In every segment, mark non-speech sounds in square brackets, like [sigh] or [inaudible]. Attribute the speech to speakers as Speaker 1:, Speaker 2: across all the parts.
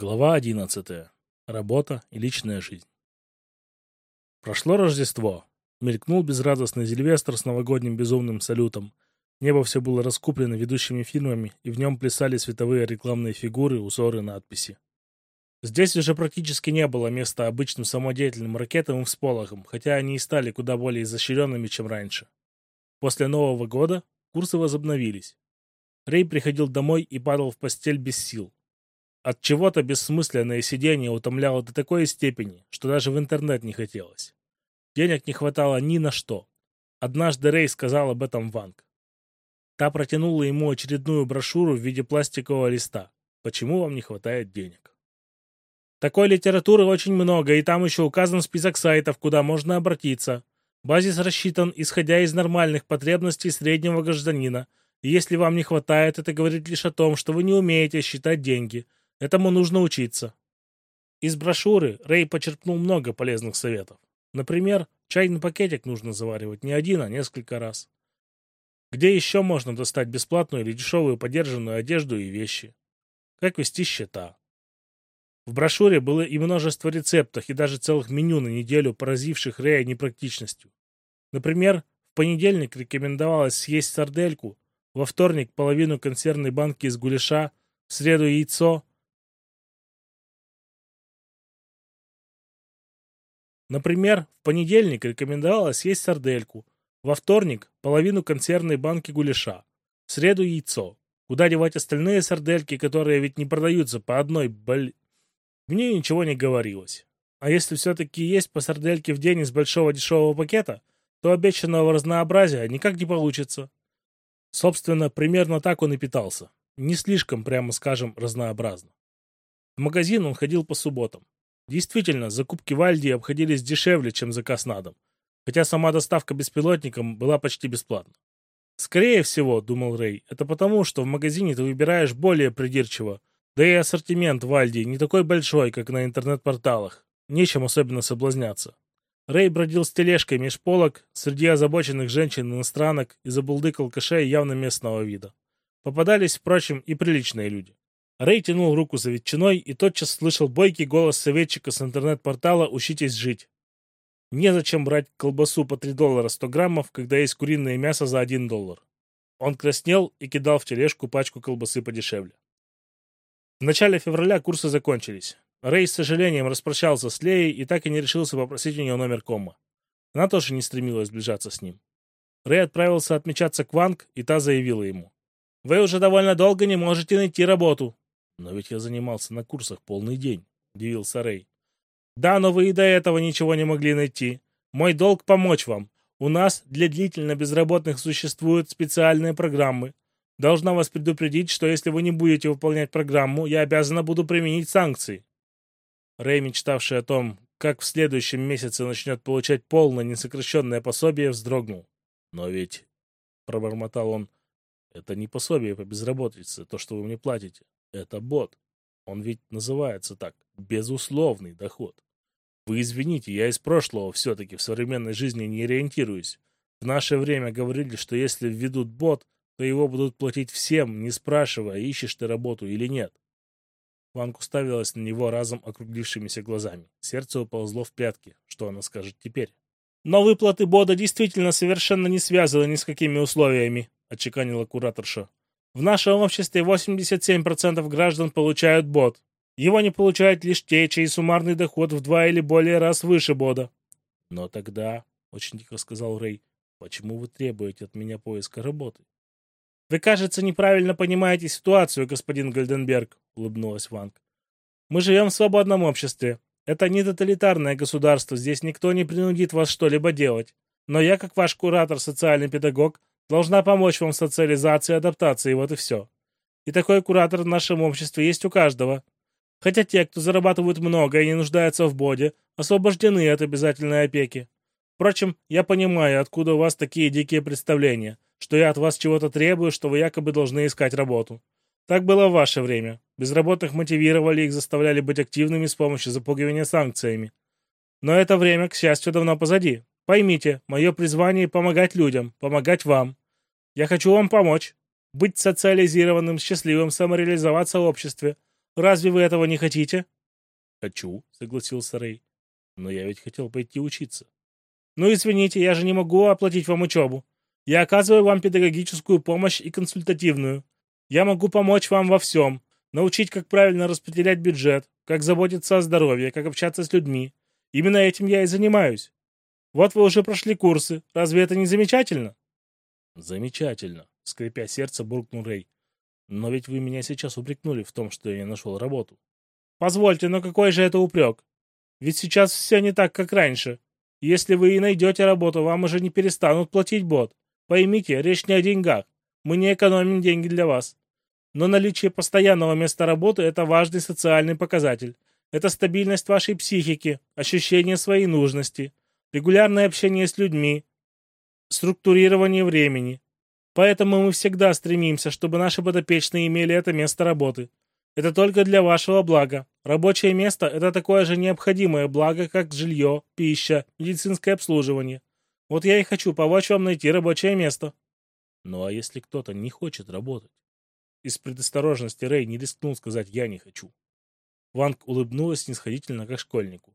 Speaker 1: Глава 11. Работа и личная жизнь. Прошло Рождество. Мелькнул безрадостный Зильвестр с новогодним безумным салютом. Небо все было раскуплено ведущими фильмами, и в нем плясали световые рекламные фигуры, узоры, надписи. Здесь уже практически не было места обычным самодеятельным ракетам и всполохам, хотя они и стали куда более изощренными, чем раньше. После Нового года курсы возобновились. Рэй приходил домой и падал в постель без сил. От чего-то бессмысленное сидение утомляло до такой степени, что даже в интернет не хотелось. Денег не хватало ни на что. Однажды Рэй сказал об этом Ванг. Та протянула ему очередную брошюру в виде пластикового листа. Почему вам не хватает денег? Такой литературы очень много, и там еще указан список сайтов, куда можно обратиться. Базис рассчитан, исходя из нормальных потребностей среднего гражданина. И если вам не хватает, это говорит лишь о том, что вы не умеете считать деньги – Этому нужно учиться. Из брошюры Рэй почерпнул много полезных советов. Например, чайный пакетик нужно заваривать не один, а несколько раз. Где еще можно достать бесплатную или дешевую подержанную одежду и вещи? Как вести счета? В брошюре было и множество рецептов, и даже целых меню на неделю, поразивших Рэя непрактичностью. Например, в понедельник рекомендовалось съесть сардельку, во вторник половину консервной банки из гуляша, в среду яйцо, Например, в понедельник рекомендовалось съесть сардельку, во вторник – половину консервной банки гуляша, в среду – яйцо. Куда девать остальные сардельки, которые ведь не продаются по одной боль... Мне ничего не говорилось. А если все-таки есть по сардельке в день из большого дешевого пакета, то обещанного разнообразия никак не получится. Собственно, примерно так он и питался. Не слишком, прямо скажем, разнообразно. В магазин он ходил по субботам. Действительно, закупки в Альди обходились дешевле, чем заказ на дом, хотя сама доставка беспилотником была почти бесплатна. Скорее всего, думал Рэй, это потому, что в магазине ты выбираешь более придирчиво, да и ассортимент в Альди не такой большой, как на интернет-порталах. Нечем особенно соблазняться. Рэй бродил с тележкой меж полок среди озабоченных женщин-иностранок и забулдыкал кошей явно местного вида. Попадались, впрочем, и приличные люди. Рэй тянул руку за ветчиной и тотчас слышал бойкий голос советчика с интернет-портала «Учитесь жить». Незачем брать колбасу по 3 доллара 100 граммов, когда есть куриное мясо за 1 доллар. Он краснел и кидал в тележку пачку колбасы подешевле. В начале февраля курсы закончились. Рэй с сожалением распрощался с Леей и так и не решился попросить у нее номер кома. Она тоже не стремилась сближаться с ним. Рэй отправился отмечаться к Ванг, и та заявила ему. «Вы уже довольно долго не можете найти работу. «Но ведь я занимался на курсах полный день», — удивился Рэй. «Да, но вы и до этого ничего не могли найти. Мой долг — помочь вам. У нас для длительно безработных существуют специальные программы. Должна вас предупредить, что если вы не будете выполнять программу, я обязана буду применить санкции». Рэй, мечтавший о том, как в следующем месяце начнет получать полное несокращенное пособие, вздрогнул. «Но ведь...» — пробормотал он. «Это не пособие по безработице, то, что вы мне платите. Это бот. Он ведь называется так. Безусловный доход. Вы извините, я из прошлого все-таки в современной жизни не ориентируюсь. В наше время говорили, что если введут бот, то его будут платить всем, не спрашивая, ищешь ты работу или нет. Ванг уставилась на него разом округлившимися глазами. Сердце уползло в пятки. Что она скажет теперь? «Но выплаты бода действительно совершенно не связаны ни с какими условиями», — отчеканила кураторша. В нашем обществе 87% граждан получают бот. Его не получают лишь те, чей суммарный доход в два или более раз выше бода. Но тогда, очень тихо сказал Рэй, почему вы требуете от меня поиска работы? Вы, кажется, неправильно понимаете ситуацию, господин Гольденберг, улыбнулась Ванг. Мы живем в свободном обществе. Это не тоталитарное государство, здесь никто не принудит вас что-либо делать. Но я, как ваш куратор, социальный педагог, Должна помочь вам в социализации и адаптации, вот и все. И такой куратор в нашем обществе есть у каждого. Хотя те, кто зарабатывают много и не нуждаются в боде, освобождены от обязательной опеки. Впрочем, я понимаю, откуда у вас такие дикие представления, что я от вас чего-то требую, что вы якобы должны искать работу. Так было в ваше время. Безработных мотивировали, их заставляли быть активными с помощью запугивания санкциями. Но это время, к счастью, давно позади. Поймите, мое призвание — помогать людям, помогать вам. Я хочу вам помочь. Быть социализированным, счастливым, самореализоваться в обществе. Разве вы этого не хотите?»
Speaker 2: «Хочу», — согласился Рэй. «Но я ведь хотел пойти учиться».
Speaker 1: «Ну, извините, я же не могу оплатить вам учебу. Я оказываю вам педагогическую помощь и консультативную. Я могу помочь вам во всем. Научить, как правильно распределять бюджет, как заботиться о здоровье, как общаться с людьми. Именно этим я и занимаюсь. Вот вы уже прошли курсы. Разве это не замечательно?»
Speaker 2: «Замечательно», — скрипя сердце, буркнул Рэй. «Но ведь вы меня сейчас упрекнули в том, что я не нашел работу».
Speaker 1: «Позвольте, но какой же это упрек? Ведь сейчас все не так, как раньше. Если вы и найдете работу, вам уже не перестанут платить бот. Поймите, речь не о деньгах. Мы не экономим деньги для вас. Но наличие постоянного места работы – это важный социальный показатель. Это стабильность вашей психики, ощущение своей нужности, регулярное общение с людьми, структурирование времени. Поэтому мы всегда стремимся, чтобы наши подопечные имели это место работы. Это только для вашего блага. Рабочее место – это такое же необходимое благо, как жилье, пища, медицинское обслуживание. Вот я и хочу помочь вам найти рабочее место.
Speaker 2: Ну а если кто-то не хочет работать?
Speaker 1: Из предосторожности Рэй не рискнул сказать «я не хочу». Ванг улыбнулась снисходительно, как школьнику.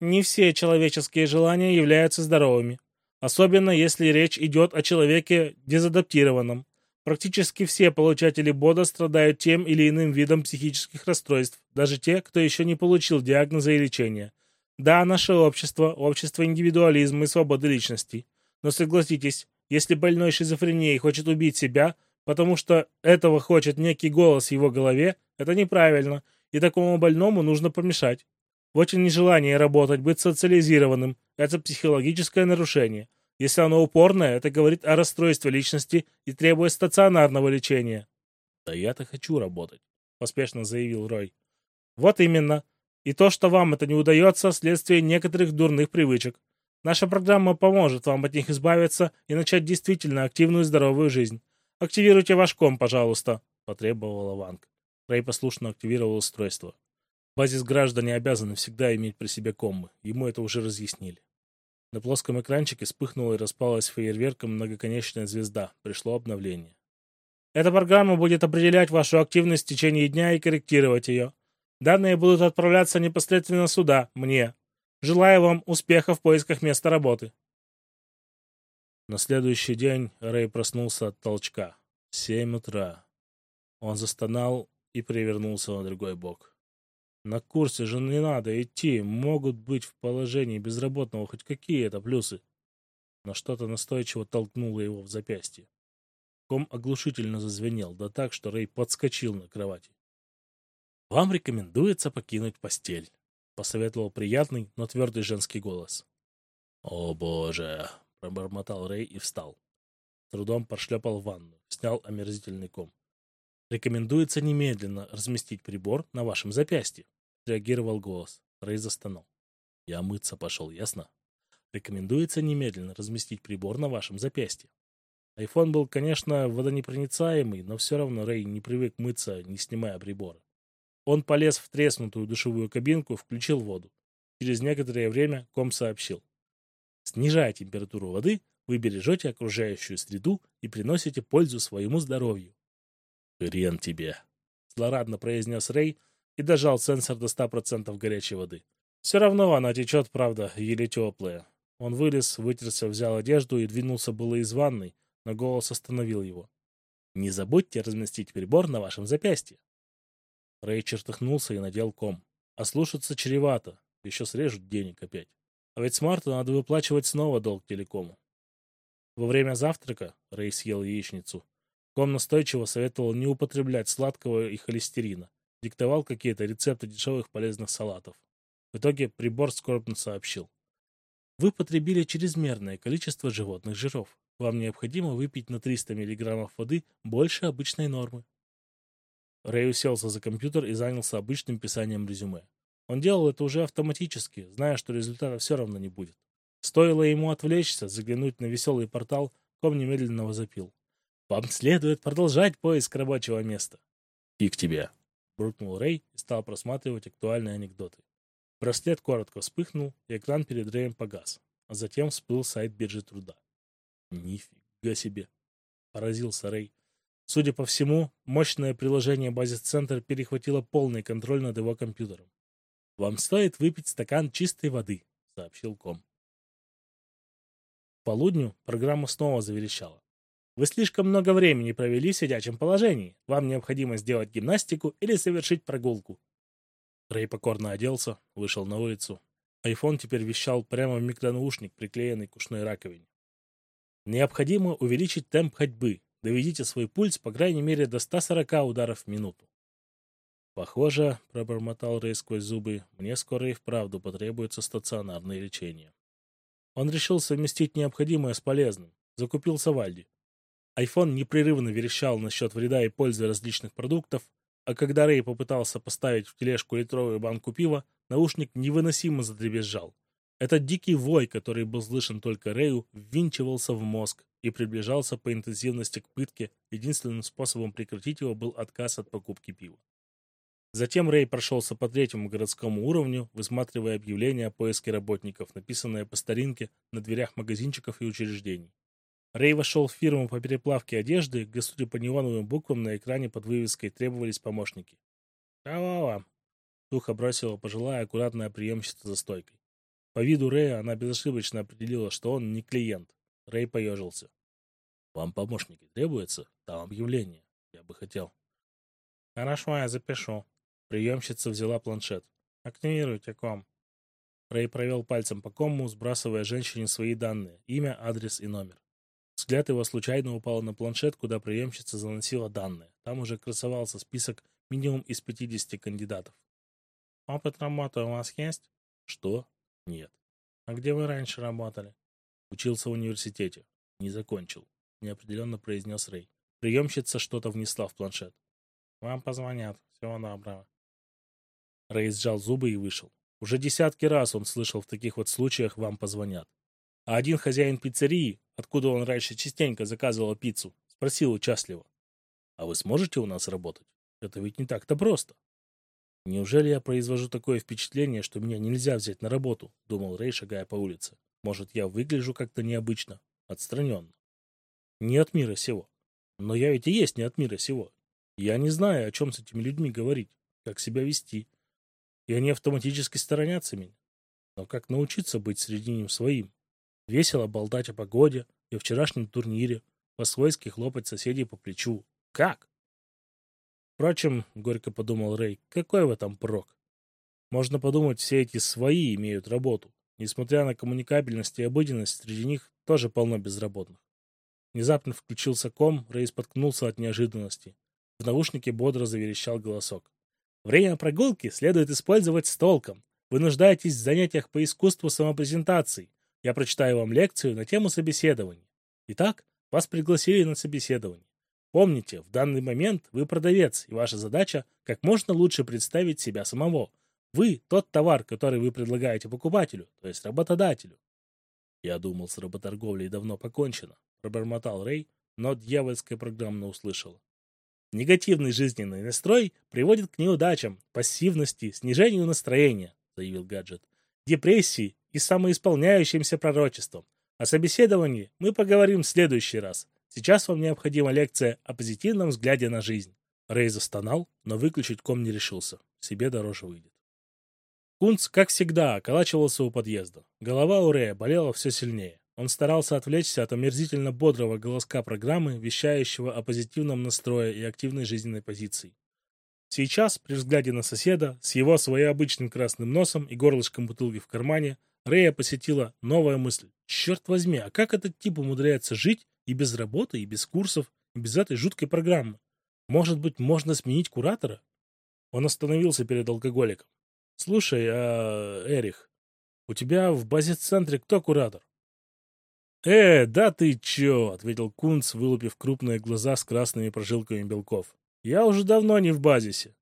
Speaker 1: Не все человеческие желания являются здоровыми, особенно если речь идет о человеке дезадаптированном. Практически все получатели БОДа страдают тем или иным видом психических расстройств, даже те, кто еще не получил диагноза и лечения. Да, наше общество – общество индивидуализма и свободы личности. Но согласитесь, если больной шизофренией хочет убить себя, потому что этого хочет некий голос в его голове, это неправильно, и такому больному нужно помешать. Вот и нежелание работать, быть социализированным – это психологическое нарушение. Если оно упорное, это говорит о расстройстве личности и требует стационарного лечения.
Speaker 2: «Да я-то хочу работать», — поспешно заявил Рой.
Speaker 1: «Вот именно. И то, что вам это не удается, следствие некоторых дурных привычек. Наша программа поможет вам от них избавиться и начать действительно активную здоровую жизнь. Активируйте ваш ком, пожалуйста», — потребовала Ванг. Рэй послушно активировал устройство. Базис граждане обязаны всегда иметь при себе коммы. Ему это уже разъяснили. На плоском экранчике вспыхнула и распалась фейерверком многоконечная звезда. Пришло обновление. Эта программа будет определять вашу активность в течение дня и корректировать ее. Данные будут отправляться непосредственно сюда, мне. Желаю вам успеха в поисках места работы.
Speaker 2: На следующий день Рэй проснулся от толчка. Семь утра. Он застонал и перевернулся на другой бок. На курсе же не надо идти, могут быть в положении безработного хоть какие-то плюсы. Но что-то настойчиво толкнуло его в запястье. Ком оглушительно зазвенел, да так, что Рэй подскочил на кровати. «Вам рекомендуется покинуть постель», — посоветовал приятный, но твердый женский голос. «О боже!» — пробормотал Рэй и встал.
Speaker 1: Трудом прошлепал в ванну, снял омерзительный ком. Рекомендуется немедленно разместить прибор на вашем запястье. Реагировал голос. Рэй застонал.
Speaker 2: Я мыться пошел, ясно?
Speaker 1: Рекомендуется немедленно разместить прибор на вашем запястье. Айфон был, конечно, водонепроницаемый, но все равно Рэй не привык мыться, не снимая прибора. Он полез в треснутую душевую кабинку, включил воду. Через некоторое время ком сообщил. Снижая температуру воды, вы бережете окружающую среду и приносите пользу своему здоровью.
Speaker 2: «Хрен тебе!»
Speaker 1: — злорадно произнес Рэй и дожал сенсор до 100% горячей воды. Все равно она течет, правда, еле теплая. Он вылез, вытерся, взял одежду и двинулся было из ванной, но голос остановил его. «Не забудьте разместить прибор на вашем запястье». Рэй чертыхнулся и надел ком. А слушаться чревато, еще срежут денег опять. А ведь с марта надо выплачивать снова долг телекому. Во время завтрака Рэй съел яичницу, Ком настойчиво советовал не употреблять сладкого и холестерина. Диктовал какие-то рецепты дешевых полезных салатов. В итоге прибор скорбно сообщил. Вы потребили чрезмерное количество животных жиров. Вам необходимо выпить на 300 мг воды больше обычной нормы. Рэй уселся за компьютер и занялся обычным писанием резюме. Он делал это уже автоматически, зная, что результата все равно не будет. Стоило ему отвлечься, заглянуть на веселый портал, Ком немедленно возопил. Вам следует продолжать поиск рабочего места.
Speaker 2: И к тебе.
Speaker 1: Буркнул Рэй и стал просматривать актуальные анекдоты. Браслет коротко вспыхнул, и экран перед Рэем погас. А затем всплыл сайт биржи труда.
Speaker 2: Нифига себе.
Speaker 1: Поразился Рэй. Судя по всему, мощное приложение базис-центр перехватило полный контроль над его компьютером. «Вам стоит выпить стакан чистой воды», — сообщил ком. В полудню программа снова заверещала. Вы слишком много времени провели в сидячем положении. Вам необходимо сделать гимнастику или совершить прогулку. Рэй покорно оделся, вышел на улицу. Айфон теперь вещал прямо в микронаушник, приклеенный к ушной раковине. Необходимо увеличить темп ходьбы. Доведите свой пульс по крайней мере до 140 ударов в минуту. Похоже, пробормотал Рэй сквозь зубы, мне скоро и вправду потребуется стационарное лечение. Он решил совместить необходимое с полезным. Закупился Вальди. Айфон непрерывно верещал насчет вреда и пользы различных продуктов, а когда Рэй попытался поставить в тележку литровую банку пива, наушник невыносимо задребезжал. Этот дикий вой, который был слышен только Рэю, ввинчивался в мозг и приближался по интенсивности к пытке. Единственным способом прекратить его был отказ от покупки пива. Затем Рэй прошелся по третьему городскому уровню, высматривая объявления о поиске работников, написанные по старинке на дверях магазинчиков и учреждений. Рэй вошел в фирму по переплавке одежды, где, судя по неоновым буквам на экране под вывеской, требовались помощники. «Кого вам?» Сухо бросила пожилая аккуратная приемщица за стойкой. По виду Рэя она безошибочно определила, что он не клиент. Рэй поежился. «Вам помощники требуются? Там объявление. Я бы хотел». «Хорошо, я запишу». Приемщица взяла планшет. «Активируйте ком». Рэй провел пальцем по кому, сбрасывая женщине свои данные, имя, адрес и номер. Взгляд его случайно упал на планшет, куда приемщица заносила данные. Там уже красовался список минимум из 50 кандидатов. «Опыт работы у вас есть?» «Что?» «Нет». «А где вы раньше работали?» «Учился в университете. Не закончил», — неопределенно произнес Рэй. Приемщица что-то внесла в планшет. «Вам позвонят. Всего доброго». Рэй сжал зубы и вышел. Уже десятки раз он слышал в таких вот случаях «вам позвонят». А один хозяин пиццерии, откуда он раньше частенько заказывал пиццу, спросил участливо. «А вы сможете у нас работать? Это ведь не так-то просто». «Неужели я произвожу такое впечатление, что меня нельзя взять на работу?» — думал Рэй, шагая по улице. «Может, я выгляжу как-то необычно, отстраненно. Не от мира сего. Но я ведь и есть не от мира сего. Я не знаю, о чем с этими людьми говорить, как себя вести. И они автоматически сторонятся меня. Но как научиться быть среди них своим? Весело болтать о погоде и вчерашнем турнире, по-свойски хлопать соседей по плечу. Как? Впрочем, горько подумал Рэй, какой в этом прок? Можно подумать, все эти свои имеют работу. Несмотря на коммуникабельность и обыденность, среди них тоже полно безработных. Внезапно включился ком, Рэй споткнулся от неожиданности. В наушнике бодро заверещал голосок. Время прогулки следует использовать с толком. Вы нуждаетесь в занятиях по искусству самопрезентации. Я прочитаю вам лекцию на тему собеседования. Итак, вас пригласили на собеседование. Помните, в данный момент вы продавец, и ваша задача как можно лучше представить себя самого. Вы тот товар, который вы предлагаете покупателю, то есть работодателю. Я думал, с работорговлей давно покончено, пробормотал Рэй, но дьявольская программа услышала. Негативный жизненный настрой приводит к неудачам, пассивности, снижению настроения, заявил гаджет, депрессии и самоисполняющимся пророчеством. О собеседовании мы поговорим в следующий раз. Сейчас вам необходима лекция о позитивном взгляде на жизнь. Рэй застонал, но выключить ком не решился. Себе дороже выйдет. Кунц, как всегда, околачивался у подъезда. Голова у Рэя болела все сильнее. Он старался отвлечься от омерзительно бодрого голоска программы, вещающего о позитивном настрое и активной жизненной позиции. Сейчас, при взгляде на соседа, с его своеобычным красным носом и горлышком бутылки в кармане, Рэя посетила новая мысль. Черт возьми, а как этот тип умудряется жить и без работы, и без курсов, и без этой жуткой программы? Может быть, можно сменить куратора? Он остановился перед алкоголиком. Слушай, а, Эрих, у тебя в базе-центре кто куратор? «Э, да ты чё?» — ответил Кунц, вылупив крупные глаза с красными прожилками белков. «Я уже давно не в базисе.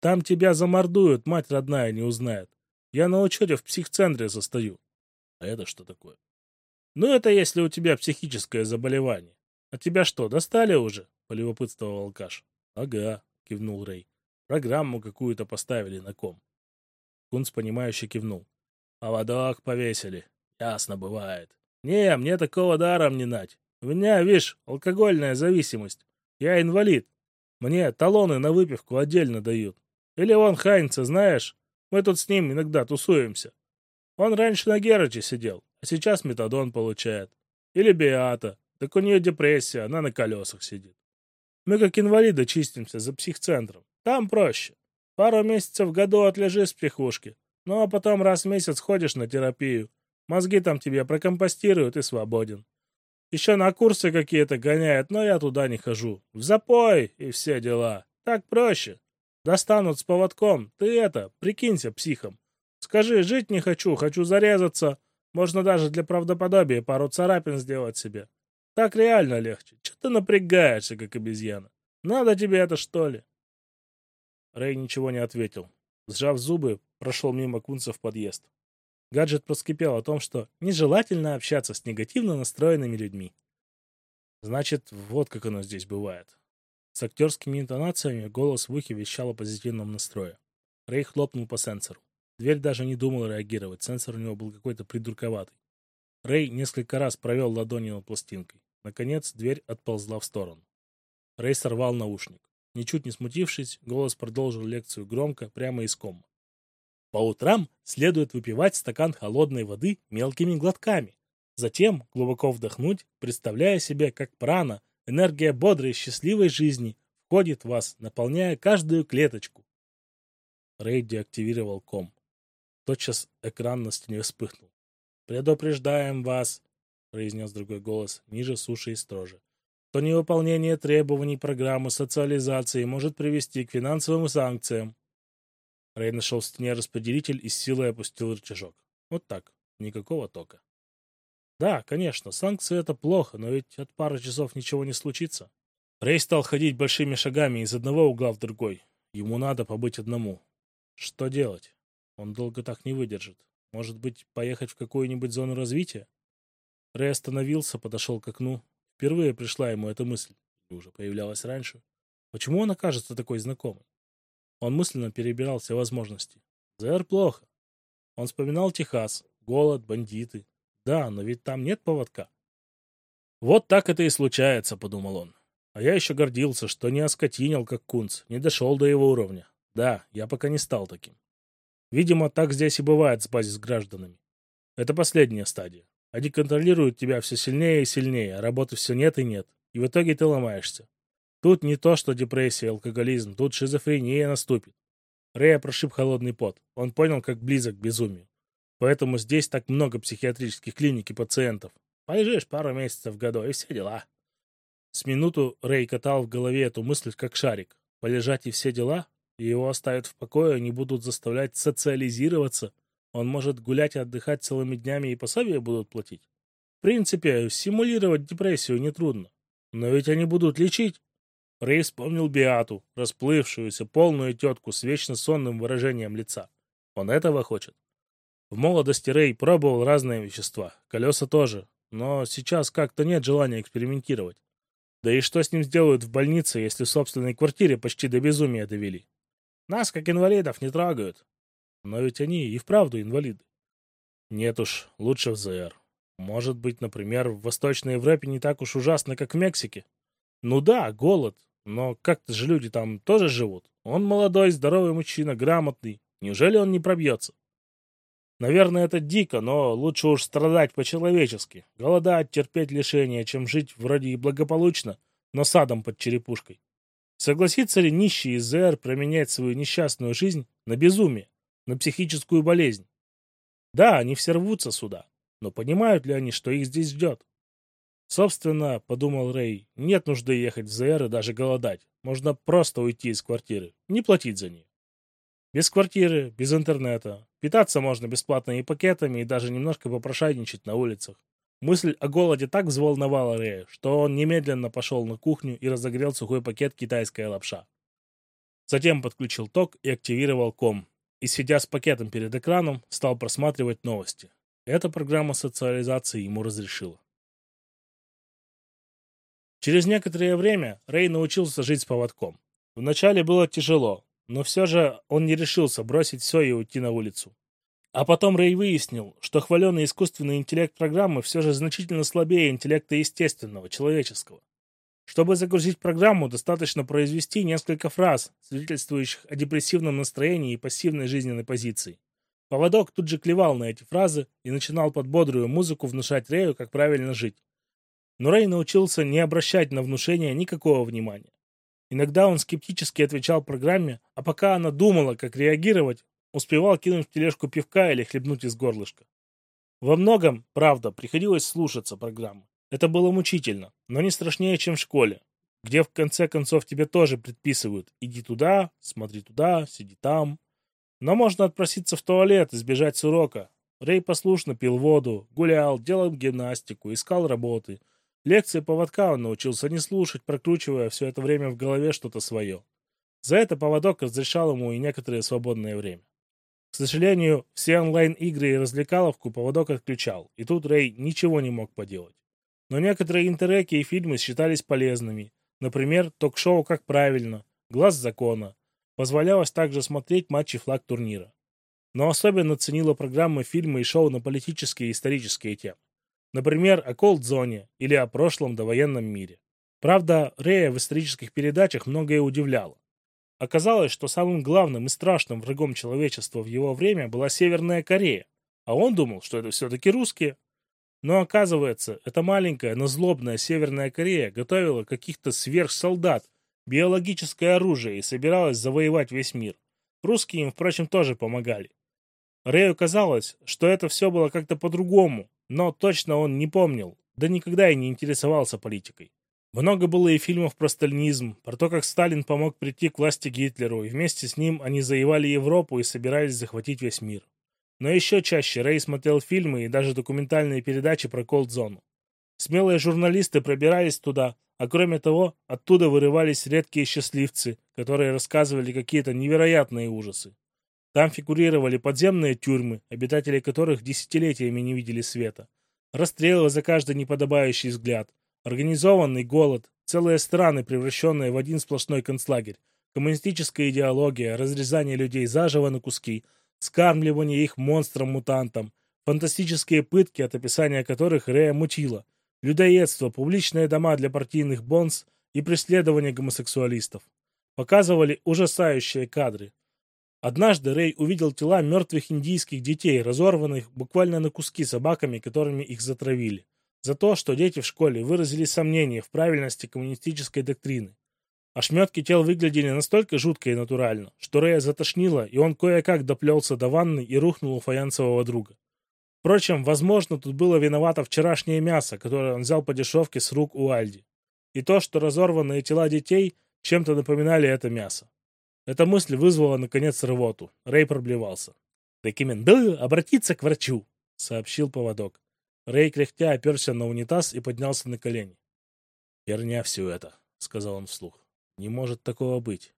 Speaker 1: Там тебя замордуют, мать родная не узнает. Я на учете в психцентре состою. А это что такое? Ну, это если у тебя психическое заболевание. А тебя что, достали уже? Полюбопытствовал алкаш. Ага, кивнул Рэй. Программу какую-то поставили на ком. Кунц, понимающе кивнул. Поводок повесили. Ясно бывает. Не, мне такого даром не нать. У меня, видишь, алкогольная зависимость. Я инвалид. Мне талоны на выпивку отдельно дают. Или вон Хайнца, знаешь? Мы тут с ним иногда тусуемся. Он раньше на Гераче сидел, а сейчас метадон получает. Или Беата. Так у нее депрессия, она на колесах сидит. Мы как инвалиды чистимся за психцентром. Там проще. Пару месяцев в году отлежишь с психушки. Ну а потом раз в месяц ходишь на терапию. Мозги там тебе прокомпостируют и свободен. Еще на курсы какие-то гоняют, но я туда не хожу. В запой и все дела. Так проще. Достанут с поводком. Ты это, прикинься психом. Скажи, жить не хочу, хочу зарезаться. Можно даже для правдоподобия пару царапин сделать себе. Так реально легче. Че ты напрягаешься, как обезьяна? Надо тебе это, что ли? Рэй ничего не ответил. Сжав зубы, прошел мимо Кунца в подъезд. Гаджет проскипел о том, что нежелательно общаться с негативно настроенными людьми. Значит, вот как оно здесь бывает. С актерскими интонациями голос в ухе вещал о позитивном настрое. Рэй хлопнул по сенсору. Дверь даже не думала реагировать, сенсор у него был какой-то придурковатый. Рэй несколько раз провел ладонью над пластинкой. Наконец, дверь отползла в сторону. Рэй сорвал наушник. Ничуть не смутившись, голос продолжил лекцию громко, прямо из кома. По утрам следует выпивать стакан холодной воды мелкими глотками. Затем глубоко вдохнуть, представляя себе, как прана, энергия бодрой и счастливой жизни, входит в вас, наполняя каждую клеточку. Рэй деактивировал ком. Тотчас экран на стене вспыхнул. «Предупреждаем вас», — произнес другой голос, ниже, суше и строже, «что невыполнение требований программы социализации может привести к финансовым санкциям». Рэй нашел в стене распределитель и с силой опустил рычажок. Вот так, никакого тока. Да, конечно, санкции это плохо, но ведь от пары часов ничего не случится. Рэй стал ходить большими шагами из одного угла в другой. Ему надо побыть одному. Что делать? Он долго так не выдержит. Может быть, поехать в какую-нибудь зону развития? Рэй остановился, подошел к окну. Впервые пришла ему эта мысль. Уже появлялась раньше. Почему она кажется такой знакомой? Он мысленно перебирал все возможности. ЗР плохо. Он вспоминал Техас, голод, бандиты. Да, но ведь там нет поводка. Вот так это и случается, подумал он. А я еще гордился, что не оскотинил, как кунц, не дошел до его уровня. Да, я пока не стал таким. Видимо, так здесь и бывает с базис гражданами. Это последняя стадия. Они контролируют тебя все сильнее и сильнее, а работы все нет и нет. И в итоге ты ломаешься. Тут не то, что депрессия, алкоголизм, тут шизофрения наступит. Рэя прошиб холодный пот. Он понял, как близок к безумию. Поэтому здесь так много психиатрических клиник и пациентов. Полежишь пару месяцев в году, и все дела. С минуту Рэй катал в голове эту мысль, как шарик. Полежать и все дела? и его оставят в покое, не будут заставлять социализироваться. Он может гулять и отдыхать целыми днями, и пособия будут платить. В принципе, симулировать депрессию нетрудно. Но ведь они будут лечить. Рэй вспомнил Биату, расплывшуюся, полную тетку с вечно сонным выражением лица. Он этого хочет. В молодости Рэй пробовал разные вещества, колеса тоже, но сейчас как-то нет желания экспериментировать. Да и что с ним сделают в больнице, если в собственной квартире почти до безумия довели? Нас, как инвалидов, не трогают. Но ведь они и вправду инвалиды. Нет уж, лучше в ЗР. Может быть, например, в Восточной Европе не так уж ужасно, как в Мексике. Ну да, голод. Но как-то же люди там тоже живут. Он молодой, здоровый мужчина, грамотный. Неужели он не пробьется? Наверное, это дико, но лучше уж страдать по-человечески. Голодать, терпеть лишения, чем жить вроде и благополучно, но садом под черепушкой. Согласится ли нищий из ЗР променять свою несчастную жизнь на безумие, на психическую болезнь? Да, они все рвутся сюда, но понимают ли они, что их здесь ждет? Собственно, подумал Рэй, нет нужды ехать в ЗР и даже голодать. Можно просто уйти из квартиры, не платить за нее. Без квартиры, без интернета. Питаться можно бесплатными пакетами и даже немножко попрошайничать на улицах. Мысль о голоде так взволновала Рея, что он немедленно пошел на кухню и разогрел сухой пакет китайская лапша. Затем подключил ток и активировал ком. И, сидя с пакетом перед экраном, стал просматривать новости. Эта программа социализации ему разрешила. Через некоторое время Рэй научился жить с поводком. Вначале было тяжело, но все же он не решился бросить все и уйти на улицу. А потом Рэй выяснил, что хваленый искусственный интеллект программы все же значительно слабее интеллекта естественного, человеческого. Чтобы загрузить программу, достаточно произвести несколько фраз, свидетельствующих о депрессивном настроении и пассивной жизненной позиции. Поводок тут же клевал на эти фразы и начинал под бодрую музыку внушать Рэю, как правильно жить. Но Рэй научился не обращать на внушение никакого внимания. Иногда он скептически отвечал программе, а пока она думала, как реагировать, успевал кинуть в тележку пивка или хлебнуть из горлышка. Во многом, правда, приходилось слушаться программы. Это было мучительно, но не страшнее, чем в школе, где в конце концов тебе тоже предписывают «иди туда, смотри туда, сиди там». Но можно отпроситься в туалет и сбежать с урока. Рэй послушно пил воду, гулял, делал гимнастику, искал работы. Лекции поводка он научился не слушать, прокручивая все это время в голове что-то свое. За это поводок разрешал ему и некоторое свободное время. К сожалению, все онлайн-игры и развлекаловку поводок отключал, и тут Рэй ничего не мог поделать. Но некоторые интереки и фильмы считались полезными. Например, ток-шоу «Как правильно», «Глаз закона». Позволялось также смотреть матчи флаг турнира. Но особенно ценила программы фильмы и шоу на политические и исторические темы. Например, о Колд-зоне или о прошлом довоенном мире. Правда, Рэя в исторических передачах многое удивляло. Оказалось, что самым главным и страшным врагом человечества в его время была Северная Корея, а он думал, что это все-таки русские. Но оказывается, эта маленькая, но злобная Северная Корея готовила каких-то сверхсолдат, биологическое оружие и собиралась завоевать весь мир. Русские им, впрочем, тоже помогали. Рэю казалось, что это все было как-то по-другому, но точно он не помнил, да никогда и не интересовался политикой. Много было и фильмов про сталинизм, про то, как Сталин помог прийти к власти Гитлеру, и вместе с ним они завоевали Европу и собирались захватить весь мир. Но еще чаще Рэй смотрел фильмы и даже документальные передачи про Колд-зону. Смелые журналисты пробирались туда, а кроме того, оттуда вырывались редкие счастливцы, которые рассказывали какие-то невероятные ужасы. Там фигурировали подземные тюрьмы, обитатели которых десятилетиями не видели света, расстрелы за каждый неподобающий взгляд, Организованный голод, целые страны, превращенные в один сплошной концлагерь, коммунистическая идеология, разрезание людей заживо на куски, скармливание их монстрам-мутантам, фантастические пытки, от описания которых Рея мутила, людоедство, публичные дома для партийных бонс и преследование гомосексуалистов. Показывали ужасающие кадры. Однажды Рэй увидел тела мертвых индийских детей, разорванных буквально на куски собаками, которыми их затравили за то, что дети в школе выразили сомнения в правильности коммунистической доктрины. Ошметки тел выглядели настолько жутко и натурально, что Рэя затошнило, и он кое-как доплелся до ванны и рухнул у фаянсового друга. Впрочем, возможно, тут было виновато вчерашнее мясо, которое он взял по дешевке с рук у Альди. И то, что разорванные тела детей чем-то напоминали это мясо. Эта мысль вызвала, наконец, рвоту. Рэй проблевался. «Рекомендую обратиться к врачу», — сообщил поводок. Рэй кряхтя оперся на унитаз и поднялся на колени. «Херня все это», — сказал он вслух. «Не может такого быть».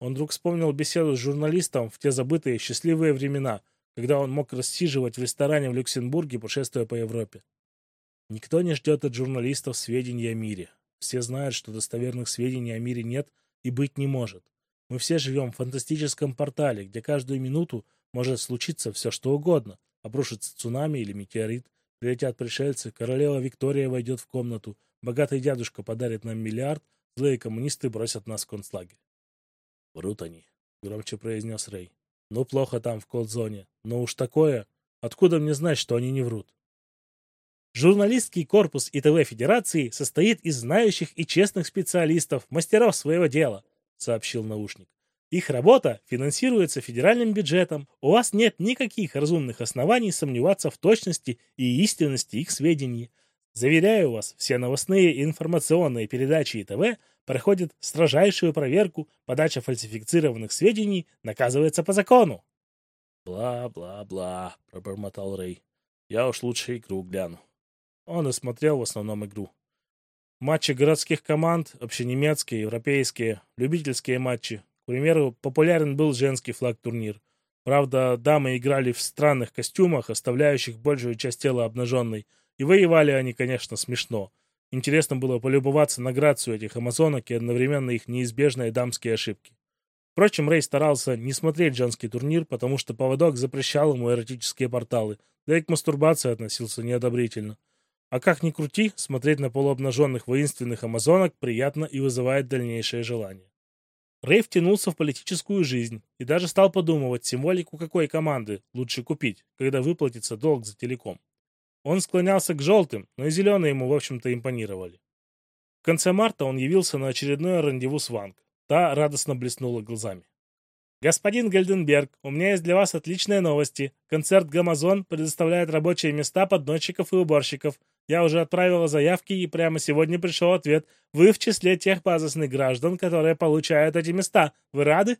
Speaker 1: Он вдруг вспомнил беседу с журналистом в те забытые счастливые времена, когда он мог рассиживать в ресторане в Люксембурге, путешествуя по Европе. Никто не ждет от журналистов сведений о мире. Все знают, что достоверных сведений о мире нет и быть не может. Мы все живем в фантастическом портале, где каждую минуту может случиться все, что угодно. Обрушится цунами или метеорит, Прилетят пришельцы, королева Виктория войдет в комнату, богатый дядюшка подарит нам миллиард, злые коммунисты бросят нас в концлагерь. Врут они, громче произнес Рэй. Ну, плохо там в колдзоне, но уж такое, откуда мне знать, что они не врут? Журналистский корпус ИТВ Федерации состоит из знающих и честных специалистов, мастеров своего дела, сообщил наушник. Их работа финансируется федеральным бюджетом. У вас нет никаких разумных оснований сомневаться в точности и истинности их сведений. Заверяю вас, все новостные и информационные передачи ИТВ проходят строжайшую проверку, подача фальсифицированных сведений наказывается по закону. «Бла-бла-бла», — пробормотал Рэй. «Я уж лучше игру гляну». Он и смотрел в основном игру. Матчи городских команд, общенемецкие, европейские, любительские матчи, к примеру, популярен был женский флаг-турнир. Правда, дамы играли в странных костюмах, оставляющих большую часть тела обнаженной, и воевали они, конечно, смешно. Интересно было полюбоваться на грацию этих амазонок и одновременно их неизбежные дамские ошибки. Впрочем, Рэй старался не смотреть женский турнир, потому что поводок запрещал ему эротические порталы, да и к мастурбации относился неодобрительно. А как ни крути, смотреть на полуобнаженных воинственных амазонок приятно и вызывает дальнейшее желание. Рэй втянулся в политическую жизнь и даже стал подумывать символику какой команды лучше купить, когда выплатится долг за телеком. Он склонялся к желтым, но и зеленые ему, в общем-то, импонировали. В конце марта он явился на очередное рандеву с Ванг. Та радостно блеснула глазами. «Господин Гальденберг, у меня есть для вас отличные новости. Концерт «Гамазон» предоставляет рабочие места подносчиков и уборщиков. Я уже отправила заявки, и прямо сегодня пришел ответ. Вы в числе тех базисных граждан, которые получают эти места. Вы рады?»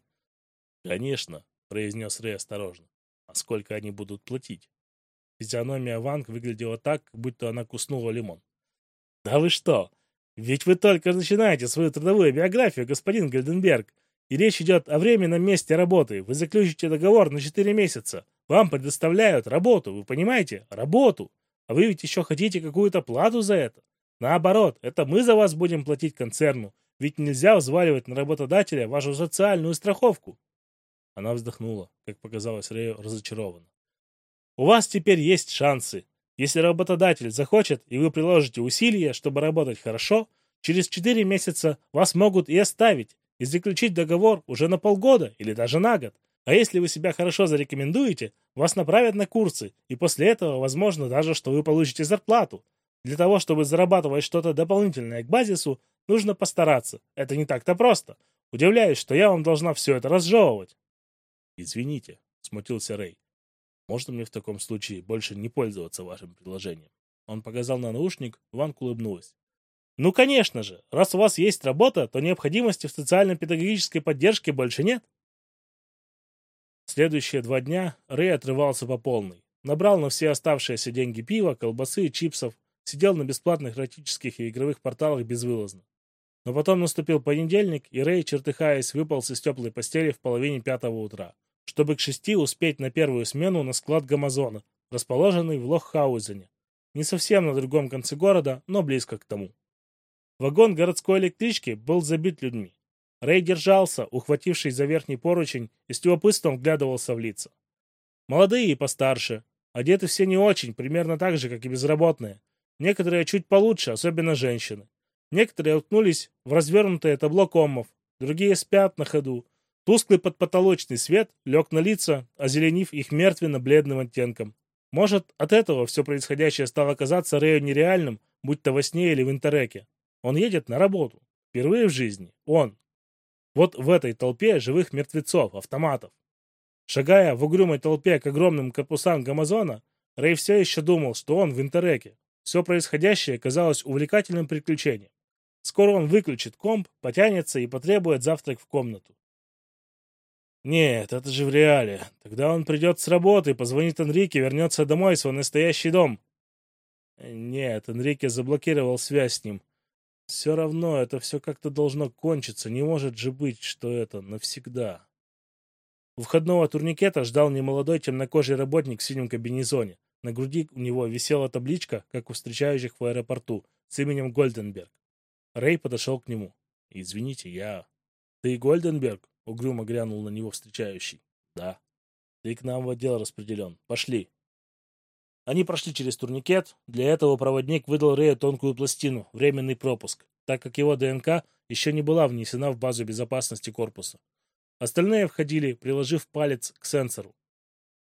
Speaker 2: «Конечно», — произнес Рэй осторожно. «А сколько они будут платить?» Физиономия Ванг выглядела так, будто она куснула лимон.
Speaker 1: «Да вы что? Ведь вы только начинаете свою трудовую биографию, господин Гальденберг. И речь идет о временном месте работы. Вы заключите договор на 4 месяца. Вам предоставляют работу, вы понимаете? Работу. А вы ведь еще хотите какую-то плату за это. Наоборот, это мы за вас будем платить концерну. Ведь нельзя взваливать на работодателя вашу социальную страховку. Она вздохнула, как показалось Рэю, разочарованно. У вас теперь есть шансы. Если работодатель захочет, и вы приложите усилия, чтобы работать хорошо, через 4 месяца вас могут и оставить, и заключить договор уже на полгода или даже на год. А если вы себя хорошо зарекомендуете, вас направят на курсы, и после этого возможно даже, что вы получите зарплату. Для того, чтобы зарабатывать что-то дополнительное к базису, нужно постараться. Это не так-то просто. Удивляюсь, что я вам должна все это разжевывать.
Speaker 2: Извините, смутился Рэй. Можно мне в таком случае больше не пользоваться вашим предложением? Он показал на наушник, Ванк улыбнулась.
Speaker 1: Ну, конечно же. Раз у вас есть работа, то необходимости в социально-педагогической поддержке больше нет.
Speaker 2: Следующие два дня Рэй отрывался по полной. Набрал на все оставшиеся деньги пива, колбасы и чипсов, сидел на бесплатных эротических и игровых порталах безвылазно. Но потом наступил понедельник, и Рэй, чертыхаясь, выполз из теплой постели в половине пятого утра, чтобы к шести успеть на первую смену на склад Гамазона, расположенный в Лоххаузене. Не совсем на другом конце города, но близко к тому. Вагон городской электрички был забит людьми. Рэй держался, ухватившись за верхний поручень, и с любопытством вглядывался в лица. Молодые и постарше, одеты все не очень, примерно так же, как и безработные. Некоторые чуть получше, особенно женщины. Некоторые уткнулись в развернутое табло коммов, другие спят на ходу. Тусклый подпотолочный свет лег на лица, озеленив их мертвенно-бледным оттенком. Может, от этого все происходящее стало казаться Рэю нереальным, будь то во сне или в интереке. Он едет на работу. Впервые в жизни. Он. Вот в этой толпе живых мертвецов, автоматов. Шагая в угрюмой толпе к огромным корпусам Гамазона, Рэй все еще думал, что он в интереке. Все происходящее казалось увлекательным приключением. Скоро он выключит комп, потянется и потребует завтрак в комнату. Нет, это же в реале. Тогда он придет с работы, позвонит Энрике, вернется домой в свой настоящий дом. Нет, Энрике заблокировал связь с ним. Все равно это все как-то должно кончиться. Не может же быть, что это навсегда. У входного турникета ждал немолодой темнокожий работник в синем кабинезоне. На груди у него висела табличка, как у встречающих в аэропорту, с именем Гольденберг. Рэй подошел к нему. «Извините, я...» «Ты Гольденберг?» — угрюмо глянул на него встречающий. «Да». «Ты к нам в отдел распределен. Пошли». Они прошли через турникет. Для этого проводник выдал Рэю тонкую пластину, временный пропуск, так как его ДНК еще не была внесена в базу безопасности корпуса. Остальные входили, приложив палец к сенсору.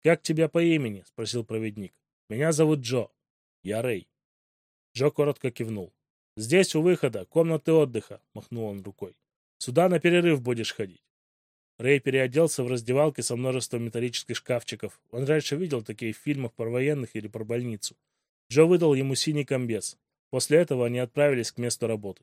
Speaker 2: «Как тебя по имени?» — спросил проводник. «Меня зовут Джо. Я Рэй». Джо коротко кивнул. «Здесь у выхода, комнаты отдыха», — махнул он рукой. «Сюда на перерыв будешь ходить». Рэй переоделся в раздевалке со множеством металлических шкафчиков. Он раньше видел такие в фильмах про военных или про больницу. Джо выдал ему синий комбез. После этого они отправились к месту работы.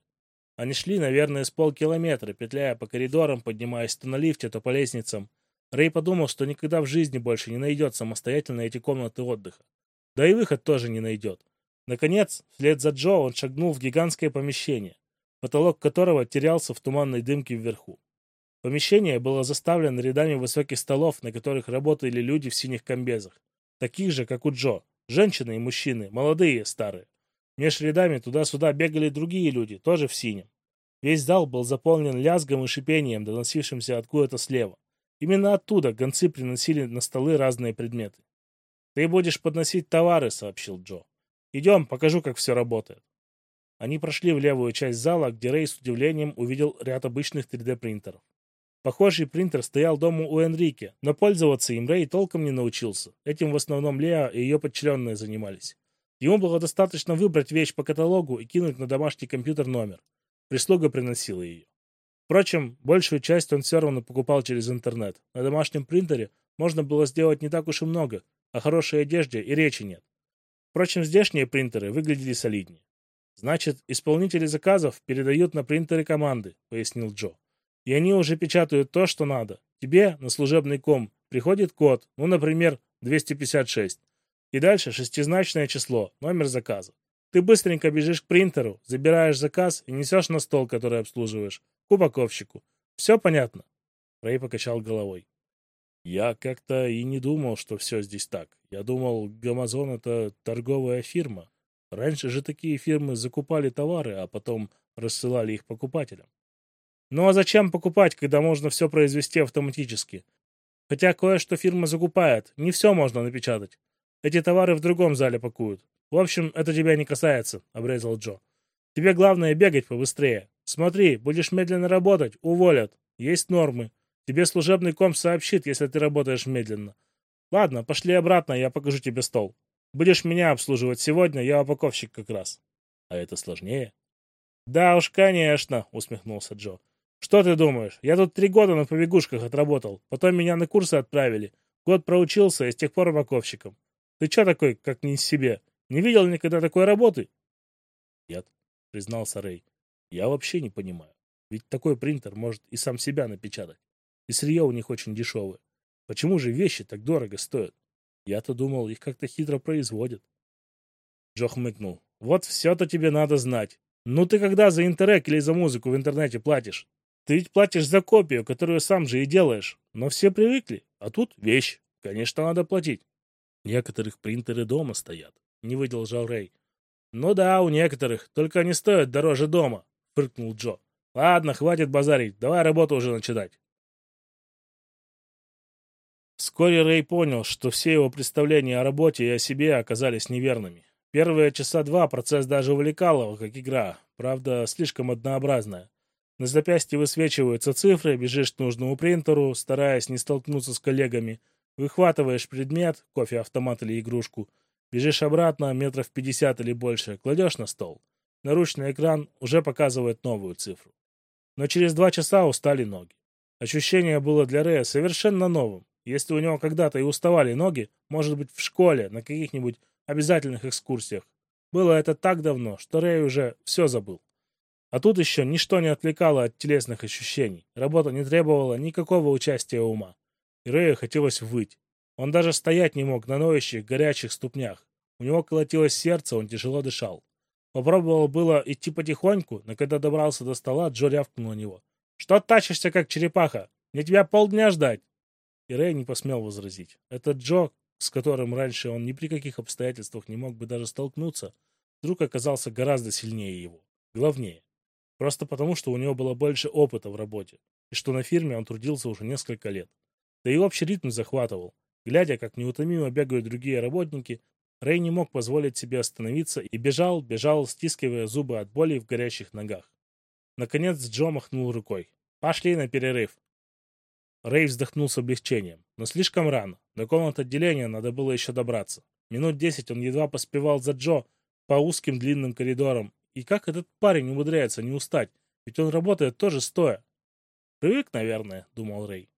Speaker 2: Они шли, наверное, с полкилометра, петляя по коридорам, поднимаясь то на лифте, то по лестницам. Рэй подумал, что никогда в жизни больше не найдет самостоятельно эти комнаты отдыха. Да и выход тоже не найдет. Наконец, вслед за Джо он шагнул в гигантское помещение, потолок которого терялся в туманной дымке вверху. Помещение было заставлено рядами высоких столов, на которых работали люди в синих комбезах, таких же, как у Джо, женщины и мужчины, молодые и старые. Меж рядами туда-сюда бегали другие люди, тоже в синем. Весь зал был заполнен лязгом и шипением, доносившимся откуда-то слева. Именно оттуда гонцы приносили на столы разные предметы. «Ты будешь подносить товары», — сообщил Джо.
Speaker 1: Идем, покажу, как все работает. Они прошли в левую часть зала, где Рэй с удивлением увидел ряд обычных 3D-принтеров. Похожий принтер стоял дома у Энрике, но пользоваться им Рэй толком не научился. Этим в основном Леа и ее подчиненные занимались. Ему было достаточно выбрать вещь по каталогу и кинуть на домашний компьютер номер. Прислуга приносила ее. Впрочем, большую часть он все равно покупал через интернет. На домашнем принтере можно было сделать не так уж и много, о хорошей одежде и речи нет. Впрочем, здешние принтеры выглядели солиднее. «Значит, исполнители заказов передают на принтеры команды», — пояснил Джо. «И они уже печатают то, что надо. Тебе на служебный ком приходит код, ну, например, 256. И дальше шестизначное число, номер заказа. Ты быстренько бежишь к принтеру, забираешь заказ и несешь на стол, который обслуживаешь, к упаковщику. Все понятно?» Рэй покачал головой. «Я как-то и не думал, что все здесь так. Я думал, Гамазон — это торговая фирма. Раньше же такие фирмы закупали товары, а потом рассылали их покупателям. Ну а зачем покупать, когда можно все произвести автоматически? Хотя кое-что фирма закупает, не все можно напечатать. Эти товары в другом зале пакуют. В общем, это тебя не касается, обрезал Джо. Тебе главное бегать побыстрее. Смотри, будешь медленно работать, уволят. Есть нормы. Тебе служебный ком сообщит, если ты работаешь медленно. Ладно, пошли обратно, я покажу тебе стол. Будешь меня обслуживать сегодня, я упаковщик как раз. А это сложнее? Да уж, конечно, усмехнулся Джо. Что ты думаешь? Я тут три года на побегушках отработал. Потом меня на курсы отправили. Год проучился и с тех пор упаковщиком. Ты чё такой, как не из себе? Не видел никогда такой работы? Нет, признался Рэй. Я вообще не понимаю. Ведь такой принтер может и сам себя напечатать. И сырье у них очень дешевое. Почему же вещи так дорого стоят? Я-то думал, их как-то хитро производят. Джо хмыкнул. Вот все-то тебе надо знать. Ну ты когда за интернет или за музыку в интернете платишь? Ты ведь платишь за копию, которую сам же и делаешь. Но все привыкли. А тут вещь. Конечно, надо платить. Некоторых принтеры дома стоят. Не выдержал Рэй. Ну да, у некоторых. Только они стоят дороже дома. Фыркнул Джо. Ладно, хватит базарить. Давай работу уже начинать. Вскоре Рэй понял, что все его представления о работе и о себе оказались неверными. Первые часа два процесс даже увлекал его, как игра, правда, слишком однообразная. На запястье высвечиваются цифры, бежишь к нужному принтеру, стараясь не столкнуться с коллегами, выхватываешь предмет, кофе-автомат или игрушку, бежишь обратно метров пятьдесят или больше, кладешь на стол. Наручный экран уже показывает новую цифру. Но через два часа устали ноги. Ощущение было для Рэя совершенно новым. Если у него когда-то и уставали ноги, может быть, в школе, на каких-нибудь обязательных экскурсиях. Было это так давно, что Рэй уже все забыл. А тут еще ничто не отвлекало от телесных ощущений. Работа не требовала никакого участия ума. И Рэю хотелось выть. Он даже стоять не мог на ноющих, горячих ступнях. У него колотилось сердце, он тяжело дышал. Попробовал было идти потихоньку, но когда добрался до стола, Джо рявкнул на него. «Что тащишься, как черепаха? Мне тебя полдня ждать!» И Рэй не посмел возразить. Этот Джо, с которым раньше он ни при каких обстоятельствах не мог бы даже столкнуться, вдруг оказался гораздо сильнее его, главнее. Просто потому, что у него было больше опыта в работе, и что на фирме он трудился уже несколько лет. Да и общий ритм захватывал. Глядя, как неутомимо бегают другие работники, Рэй не мог позволить себе остановиться и бежал, бежал, стискивая зубы от боли в горящих ногах. Наконец Джо махнул рукой. «Пошли на перерыв. Рэй вздохнул с облегчением. Но слишком рано. До комнат отделения надо было еще добраться. Минут десять он едва поспевал за Джо по узким длинным коридорам. И как этот парень умудряется не устать? Ведь он работает тоже стоя. «Привык, наверное», — думал Рэй.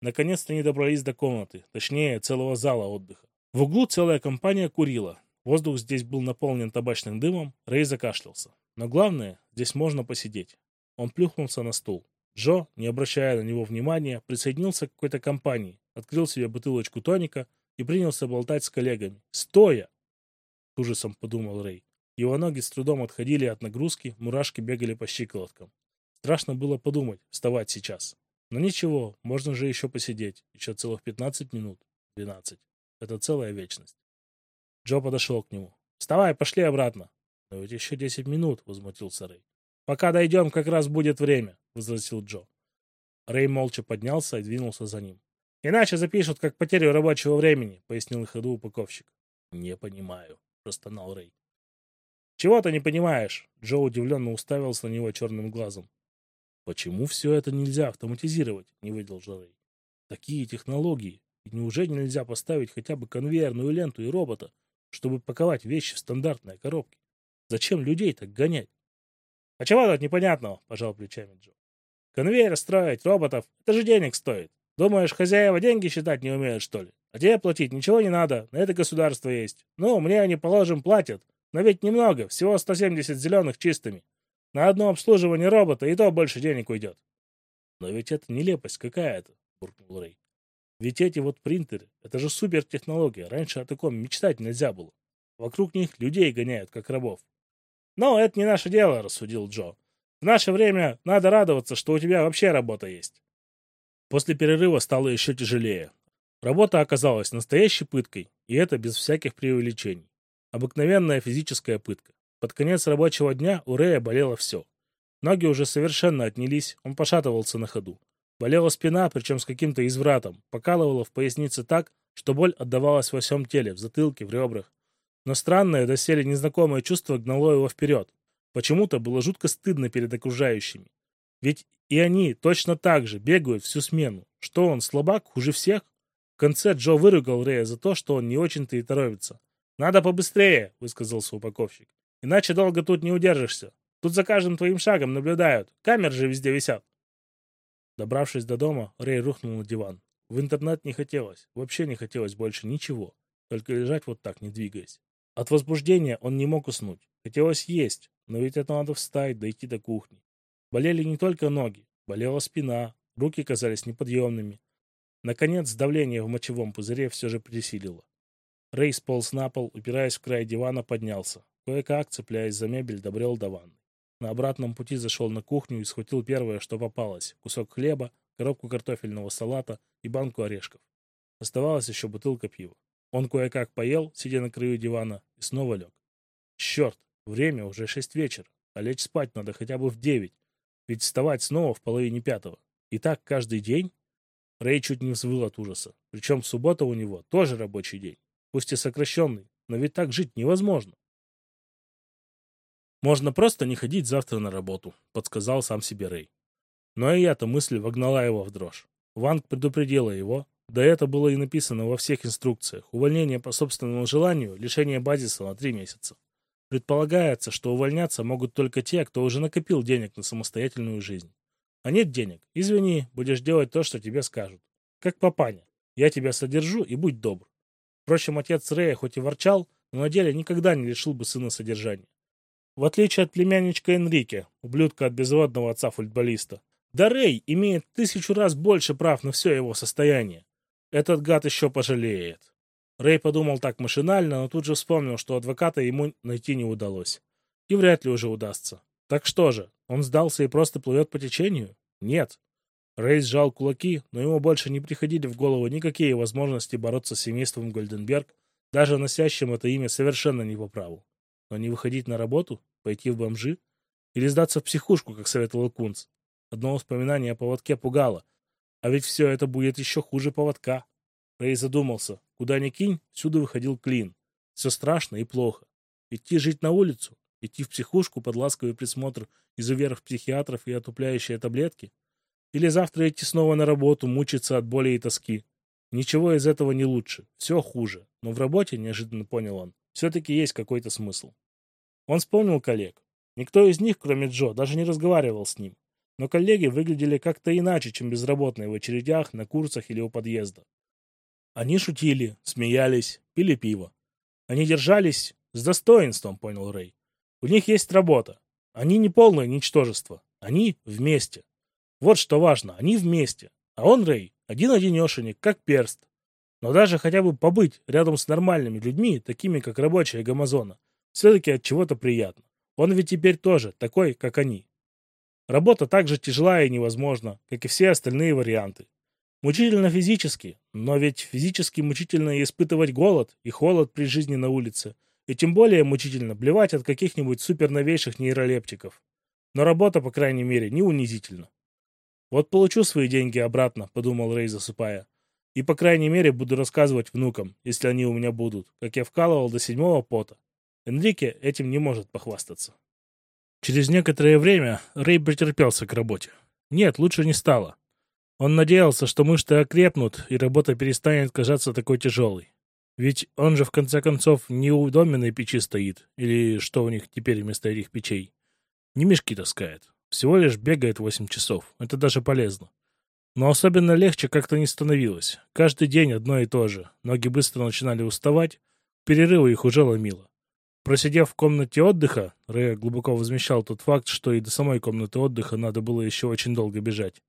Speaker 1: Наконец-то они добрались до комнаты, точнее, целого зала отдыха. В углу целая компания курила. Воздух здесь был наполнен табачным дымом, Рэй закашлялся. Но главное, здесь можно посидеть. Он плюхнулся на стул. Джо, не обращая на него внимания, присоединился к какой-то компании, открыл себе бутылочку тоника и принялся болтать с коллегами. «Стоя!» — ужасом подумал Рэй. Его ноги с трудом отходили от нагрузки, мурашки бегали по щиколоткам. Страшно было подумать, вставать сейчас. Но ничего, можно же еще посидеть. Еще целых 15 минут. 12. Это целая вечность. Джо подошел к нему. «Вставай, пошли обратно». «Но ведь еще 10 минут», — возмутился Рэй. «Пока дойдем, как раз будет время», — возразил Джо. Рэй молча поднялся и двинулся за ним. «Иначе запишут как потерю рабочего времени», — пояснил ходу упаковщик. «Не понимаю», — простонал Рэй. Чего ты не понимаешь?» Джо удивленно уставился на него черным глазом.
Speaker 2: «Почему все это нельзя автоматизировать?» — не выдержал Рэй. «Такие технологии. И неужели нельзя поставить хотя бы конвейерную ленту и робота, чтобы паковать вещи в стандартные коробки? Зачем людей так гонять?»
Speaker 1: «А чего тут непонятного?» — пожал плечами Джо. «Конвейер строить, роботов — это же денег стоит. Думаешь, хозяева деньги считать не умеют, что ли? А тебе платить ничего не надо, на это государство есть. Ну, мне они, положим, платят. Но ведь немного, всего 170 зеленых чистыми. На одно обслуживание робота и то больше денег уйдет.
Speaker 2: Но ведь это нелепость какая-то, буркнул Рэй. Ведь эти вот принтеры, это же супертехнология. Раньше о таком мечтать нельзя было. Вокруг них людей гоняют, как рабов.
Speaker 1: Но это не наше дело, рассудил Джо. В наше время надо радоваться, что у тебя вообще работа есть.
Speaker 2: После перерыва стало еще тяжелее. Работа оказалась настоящей пыткой, и это без всяких преувеличений. Обыкновенная физическая пытка. Под конец рабочего дня у Рэя болело все. Ноги уже совершенно отнялись, он пошатывался на ходу. Болела спина, причем с каким-то извратом, покалывала в пояснице так, что боль отдавалась во всем теле, в затылке, в ребрах. Но странное, доселе незнакомое чувство гнало его вперед. Почему-то было жутко стыдно перед окружающими. Ведь и они точно так же бегают всю смену. Что он, слабак, хуже всех? В конце Джо выругал Рэя за то, что он не очень-то и торопится. «Надо побыстрее», — высказался упаковщик. Иначе долго тут не удержишься. Тут за каждым твоим шагом наблюдают. Камеры же везде висят. Добравшись до дома, Рэй рухнул на диван. В интернет не хотелось. Вообще не хотелось больше ничего. Только лежать вот так, не двигаясь. От возбуждения он не мог уснуть. Хотелось есть, но ведь это надо встать, дойти до кухни. Болели не только ноги, болела спина, руки казались неподъемными. Наконец, давление в мочевом пузыре все же пересилило. Рэй сполз на пол, упираясь в край дивана, поднялся. Кое-как, цепляясь за мебель, добрел до ванны. На обратном пути зашел на кухню и схватил первое, что попалось. Кусок хлеба, коробку картофельного салата и банку орешков. Оставалась еще бутылка пива. Он кое-как поел, сидя на краю дивана, и снова лег. Черт, время уже шесть вечера, а лечь спать надо хотя бы в девять, ведь вставать снова в половине пятого. И так каждый день? Рэй чуть не взвыл от ужаса. Причем суббота у него тоже рабочий день, пусть и сокращенный, но ведь так жить невозможно. Можно просто не ходить завтра на работу, подсказал сам себе Рэй. Но и эта мысль вогнала его в дрожь. Ванг предупредила его, да это было и написано во всех инструкциях. Увольнение по собственному желанию, лишение базиса на три месяца. Предполагается, что увольняться могут только те, кто уже накопил денег на самостоятельную жизнь. А нет денег? Извини, будешь делать то, что тебе скажут. Как папаня. Я тебя содержу и будь добр. Впрочем, отец Рэя хоть и ворчал, но на деле никогда не лишил бы сына содержания. В отличие от племянничка Энрике, ублюдка от безводного отца-футболиста. Да Рэй имеет тысячу раз больше прав на все его состояние. Этот гад еще пожалеет. Рэй подумал так машинально, но тут же вспомнил, что адвоката ему найти не удалось. И вряд ли уже удастся. Так что же, он сдался и просто плывет по течению? Нет. Рэй сжал кулаки, но ему больше не приходили в голову никакие возможности бороться с семейством Гольденберг, даже носящим это имя совершенно не по праву. Но не выходить на работу? Пойти в бомжи? Или сдаться в психушку, как советовал Кунц? Одно воспоминание о поводке пугало. А ведь все это будет еще хуже поводка. Рэй задумался. Куда ни кинь, всюду выходил клин. Все страшно и плохо. Идти жить на улицу? Идти в психушку под ласковый присмотр изуверов-психиатров и отупляющие таблетки? Или завтра идти снова на работу, мучиться от боли и тоски? Ничего из этого не лучше. Все хуже. Но в работе, неожиданно понял он, все-таки есть какой-то смысл. Он вспомнил коллег. Никто из них, кроме Джо, даже не разговаривал с ним. Но коллеги выглядели как-то иначе, чем безработные в очередях, на курсах или у подъезда. Они шутили, смеялись, пили пиво. Они держались с достоинством, понял Рэй. У них есть работа. Они не полное ничтожество. Они вместе. Вот что важно, они вместе. А он, Рэй, один-одинешенек, как перст. Но даже хотя бы побыть рядом с нормальными людьми, такими как рабочие Гамазона, все-таки от чего-то приятно. Он ведь теперь тоже такой, как они. Работа так же тяжела и невозможна, как и все остальные варианты. Мучительно физически, но ведь физически мучительно испытывать голод и холод при жизни на улице, и тем более мучительно блевать от каких-нибудь суперновейших нейролептиков. Но работа, по крайней мере, не унизительна. «Вот получу свои деньги обратно», — подумал Рей, засыпая. И, по крайней мере, буду рассказывать внукам, если они у меня будут, как я вкалывал до седьмого пота.
Speaker 1: Энрике этим не может похвастаться. Через некоторое время Рэй претерпелся к работе. Нет, лучше не стало. Он надеялся, что мышцы окрепнут, и работа перестанет казаться такой тяжелой. Ведь он же, в конце концов, не у доменной печи стоит, или что у них теперь вместо этих печей. Не мешки таскает. Всего лишь бегает 8 часов. Это даже полезно. Но особенно легче как-то не становилось. Каждый день одно и то же. Ноги быстро начинали уставать, перерывы их уже ломило. Просидев в комнате отдыха, Рэй глубоко возмещал тот факт, что и до самой комнаты отдыха надо было еще очень долго бежать.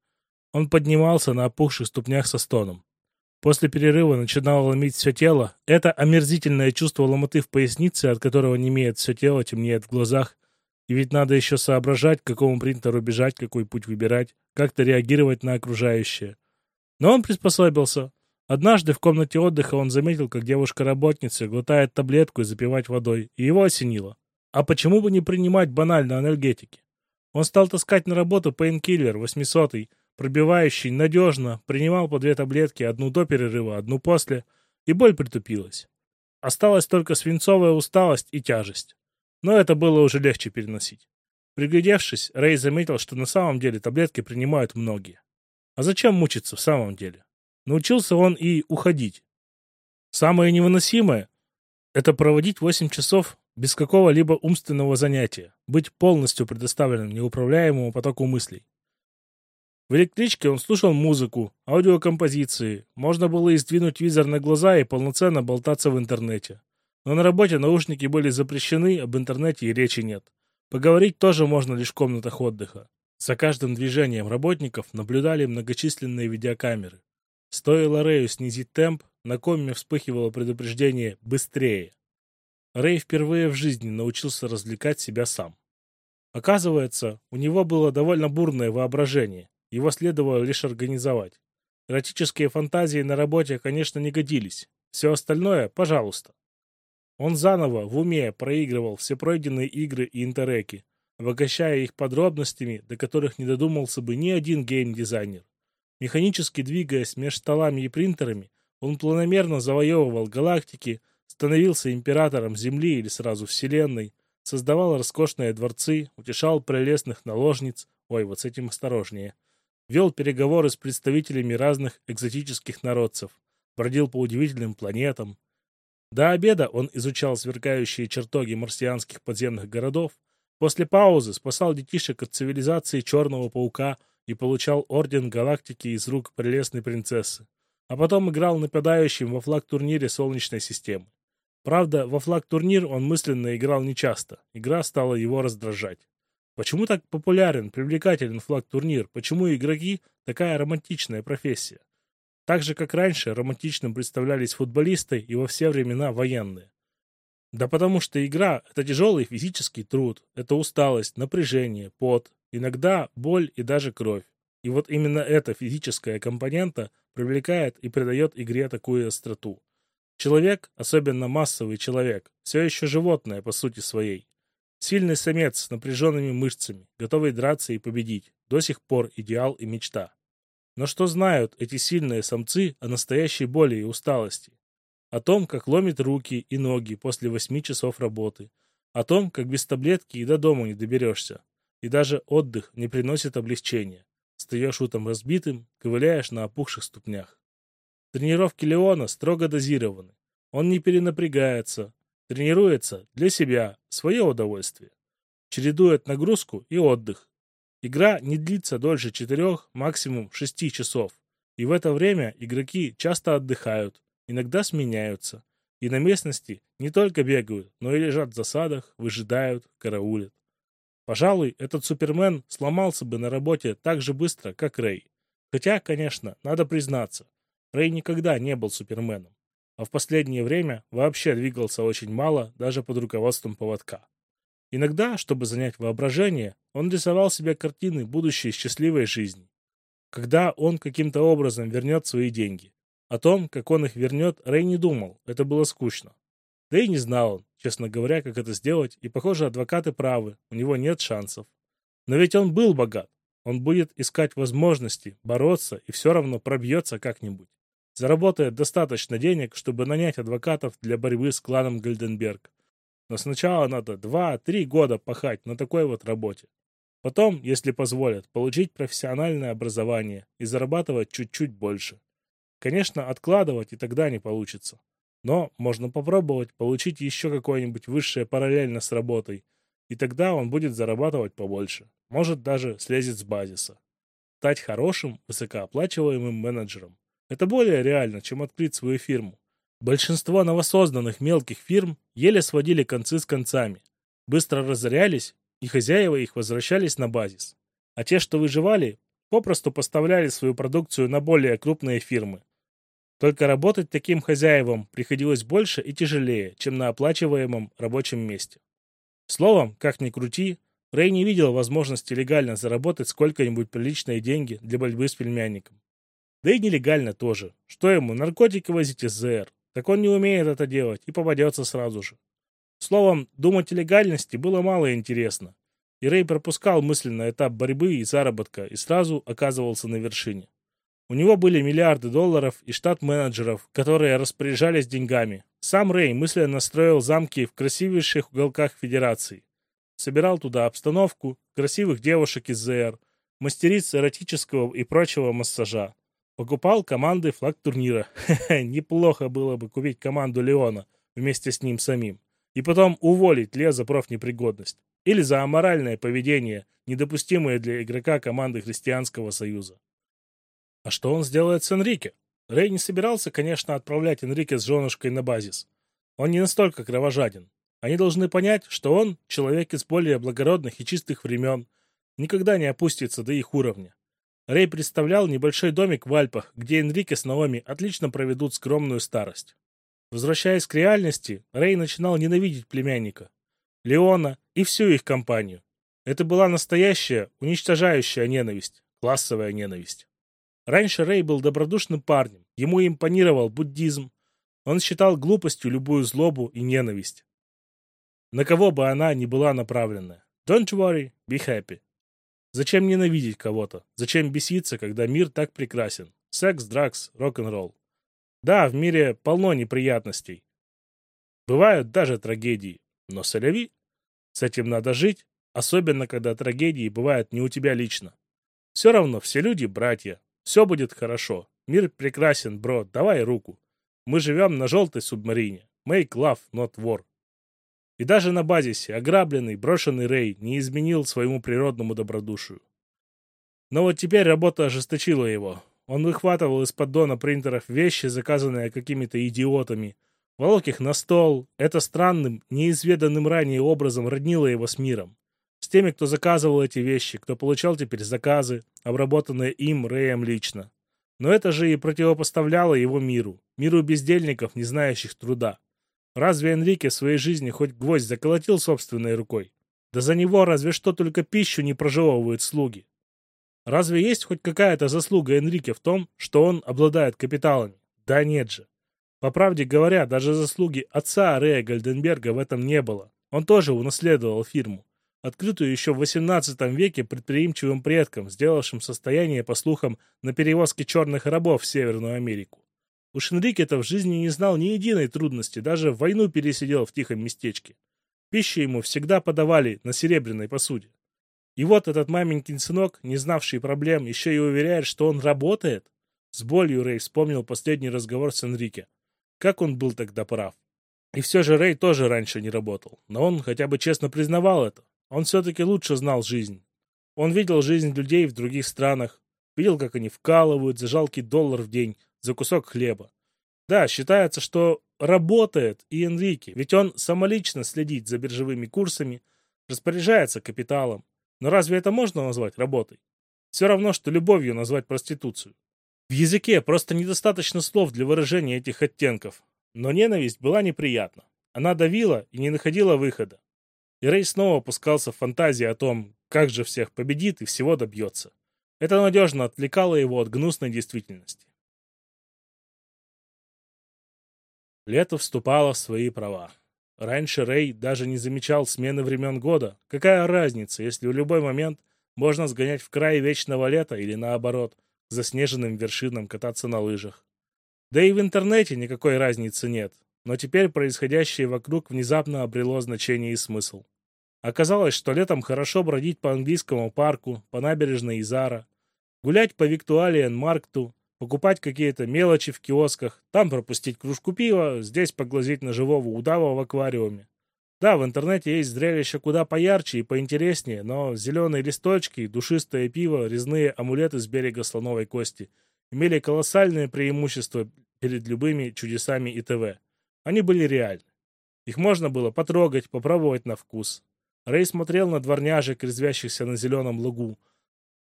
Speaker 1: Он поднимался на опухших ступнях со стоном. После перерыва начинало ломить все тело. Это омерзительное чувство ломоты в пояснице, от которого не имеет все тело, темнеет в глазах. Ведь надо еще соображать, к какому принтеру бежать, какой путь выбирать, как-то реагировать на окружающее. Но он приспособился. Однажды в комнате отдыха он заметил, как девушка-работница глотает таблетку и запивать водой, и его осенило. А почему бы не принимать банально анальгетики? Он стал таскать на работу пейнкиллер 800 пробивающий, надежно, принимал по две таблетки, одну до перерыва, одну после, и боль притупилась. Осталась только свинцовая усталость и тяжесть. Но это было уже легче переносить. Приглядевшись, Рэй заметил, что на самом деле таблетки принимают многие. А зачем мучиться в самом деле? Научился он и уходить. Самое невыносимое – это проводить 8 часов без какого-либо умственного занятия, быть полностью предоставленным неуправляемому потоку мыслей. В электричке он слушал музыку, аудиокомпозиции, можно было и сдвинуть визор на глаза и полноценно болтаться в интернете. Но на работе наушники были запрещены, об интернете и речи нет. Поговорить тоже можно лишь в комнатах отдыха. За каждым движением работников наблюдали многочисленные видеокамеры. Стоило Рэю снизить темп, на коме вспыхивало предупреждение «быстрее». Рэй впервые в жизни научился развлекать себя сам. Оказывается, у него было довольно бурное воображение, его следовало лишь организовать. Эротические фантазии на работе, конечно, не годились. Все остальное – пожалуйста. Он заново в уме проигрывал все пройденные игры и интереки, обогащая их подробностями, до которых не додумался бы ни один гейм-дизайнер. Механически двигаясь между столами и принтерами, он планомерно завоевывал галактики, становился императором Земли или сразу Вселенной, создавал роскошные дворцы, утешал прелестных наложниц, ой, вот с этим осторожнее, вел переговоры с представителями разных экзотических народцев, бродил по удивительным планетам. До обеда он изучал сверкающие чертоги марсианских подземных городов, после паузы спасал детишек от цивилизации Черного Паука – и получал орден галактики из рук прелестной принцессы, а потом играл нападающим во флаг-турнире Солнечной системы. Правда, во флаг-турнир он мысленно играл нечасто, игра стала его раздражать. Почему так популярен, привлекателен флаг-турнир? Почему игроки такая романтичная профессия? Так же, как раньше, романтичным представлялись футболисты и во все времена военные. Да потому что игра – это тяжелый физический труд, это усталость, напряжение, пот, Иногда боль и даже кровь. И вот именно эта физическая компонента привлекает и придает игре такую остроту. Человек, особенно массовый человек, все еще животное по сути своей. Сильный самец с напряженными мышцами, готовый драться и победить. До сих пор идеал и мечта. Но что знают эти сильные самцы о настоящей боли и усталости? О том, как ломит руки и ноги после восьми часов работы. О том, как без таблетки и до дома не доберешься. И даже отдых не приносит облегчения. Встаешь утром разбитым, ковыляешь на опухших ступнях. Тренировки Леона строго дозированы. Он не перенапрягается, тренируется для себя, свое удовольствие. Чередует нагрузку и отдых. Игра не длится дольше четырех, максимум шести часов. И в это время игроки часто отдыхают, иногда сменяются. И на местности не только бегают, но и лежат в засадах, выжидают, караулят. Пожалуй, этот Супермен сломался бы на работе так же быстро, как Рэй. Хотя, конечно, надо признаться, Рэй никогда не был Суперменом, а в последнее время вообще двигался очень мало, даже под руководством поводка. Иногда, чтобы занять воображение, он рисовал себе картины будущей счастливой жизни. Когда он каким-то образом вернет свои деньги. О том, как он их вернет, Рэй не думал, это было скучно. Да и не знал он, честно говоря, как это сделать, и, похоже, адвокаты правы, у него нет шансов. Но ведь он был богат. Он будет искать возможности, бороться и все равно пробьется как-нибудь. Заработает достаточно денег, чтобы нанять адвокатов для борьбы с кланом Гальденберг. Но сначала надо 2-3 года пахать на такой вот работе. Потом, если позволят, получить профессиональное образование и зарабатывать чуть-чуть больше. Конечно, откладывать и тогда не получится. Но можно попробовать получить еще какое-нибудь высшее параллельно с работой, и тогда он будет зарабатывать побольше. Может, даже слезет с базиса. Стать хорошим, высокооплачиваемым менеджером. Это более реально, чем открыть свою фирму. Большинство новосозданных мелких фирм еле сводили концы с концами, быстро разорялись, и хозяева их возвращались на базис. А те, что выживали, попросту поставляли свою продукцию на более крупные фирмы. Только работать таким хозяевам приходилось больше и тяжелее, чем на оплачиваемом рабочем месте. Словом, как ни крути, Рэй не видел возможности легально заработать сколько-нибудь приличные деньги для борьбы с племянником. Да и нелегально тоже. Что ему, наркотики возить из ЗР? Так он не умеет это делать и попадется сразу же. Словом, думать о легальности было мало интересно. И Рэй пропускал мысленно этап борьбы и заработка и сразу оказывался на вершине. У него были миллиарды долларов и штат менеджеров, которые распоряжались деньгами. Сам Рэй мысленно строил замки в красивейших уголках Федерации. Собирал туда обстановку, красивых девушек из ЗР, мастериц эротического и прочего массажа. Покупал команды флаг турнира. [laughs] Неплохо было бы купить команду Леона вместе с ним самим. И потом уволить Ле за профнепригодность. Или за аморальное поведение, недопустимое для игрока команды Христианского Союза. А что он сделает с Энрике? Рэй не собирался, конечно, отправлять Энрике с женушкой на базис. Он не настолько кровожаден. Они должны понять, что он, человек из более благородных и чистых времен, никогда не опустится до их уровня. Рэй представлял небольшой домик в Альпах, где Энрике с Наоми отлично проведут скромную старость. Возвращаясь к реальности, Рэй начинал ненавидеть племянника, Леона и всю их компанию. Это была настоящая, уничтожающая ненависть, классовая ненависть. Раньше Рэй был добродушным парнем, ему импонировал буддизм. Он считал глупостью любую злобу и ненависть. На кого бы она ни была направлена. Don't worry, be happy. Зачем ненавидеть кого-то? Зачем беситься, когда мир так прекрасен? Секс, дракс, рок-н-ролл. Да, в мире полно неприятностей. Бывают даже трагедии. Но соляви. С этим надо жить, особенно когда трагедии бывают не у тебя лично. Все равно все люди братья, все будет хорошо. Мир прекрасен, бро. Давай руку. Мы живем на желтой субмарине. Make love, not war. И даже на базисе ограбленный, брошенный Рэй не изменил своему природному добродушию. Но вот теперь работа ожесточила его. Он выхватывал из поддона принтеров вещи, заказанные какими-то идиотами, волок их на стол. Это странным, неизведанным ранее образом роднило его с миром с теми, кто заказывал эти вещи, кто получал теперь заказы, обработанные им, Рэем, лично. Но это же и противопоставляло его миру, миру бездельников, не знающих труда. Разве Энрике в своей жизни хоть гвоздь заколотил собственной рукой? Да за него разве что только пищу не прожевывают слуги. Разве есть хоть какая-то заслуга Энрике в том, что он обладает капиталами? Да нет же. По правде говоря, даже заслуги отца Рэя Гальденберга в этом не было. Он тоже унаследовал фирму открытую еще в XVIII веке предприимчивым предкам, сделавшим состояние, по слухам, на перевозке черных рабов в Северную Америку. Уж Энрике-то в жизни не знал ни единой трудности, даже войну пересидел в тихом местечке. Пищу ему всегда подавали на серебряной посуде. И вот этот маменькин сынок, не знавший проблем, еще и уверяет, что он работает. С болью Рэй вспомнил последний разговор с Энрике. Как он был тогда прав. И все же Рэй тоже раньше не работал, но он хотя бы честно признавал это. Он все-таки лучше знал жизнь. Он видел жизнь людей в других странах, видел, как они вкалывают за жалкий доллар в день, за кусок хлеба. Да, считается, что работает и Энрике, ведь он самолично следит за биржевыми курсами, распоряжается капиталом. Но разве это можно назвать работой? Все равно, что любовью назвать проституцию. В языке просто недостаточно слов для выражения этих оттенков. Но ненависть была неприятна. Она давила и не находила выхода. И Рэй снова опускался в фантазии о том, как же всех победит и всего добьется. Это надежно отвлекало его от гнусной действительности. Лето вступало в свои права. Раньше Рэй даже не замечал смены времен года. Какая разница, если в любой момент можно сгонять в край вечного лета или наоборот, к заснеженным вершинам кататься на лыжах. Да и в интернете никакой разницы нет. но теперь происходящее вокруг внезапно обрело значение и смысл. Оказалось, что летом хорошо бродить по английскому парку, по набережной Изара, гулять по Виктуалиен-Маркту, покупать какие-то мелочи в киосках, там пропустить кружку пива, здесь поглазеть на живого удава в аквариуме. Да, в интернете есть зрелища куда поярче и поинтереснее, но зеленые листочки, душистое пиво, резные амулеты с берега слоновой кости имели колоссальное преимущество перед любыми чудесами ИТВ. Они были реальны. Их можно было потрогать, попробовать на вкус. Рэй смотрел на дворняжек, резвящихся на зеленом лугу.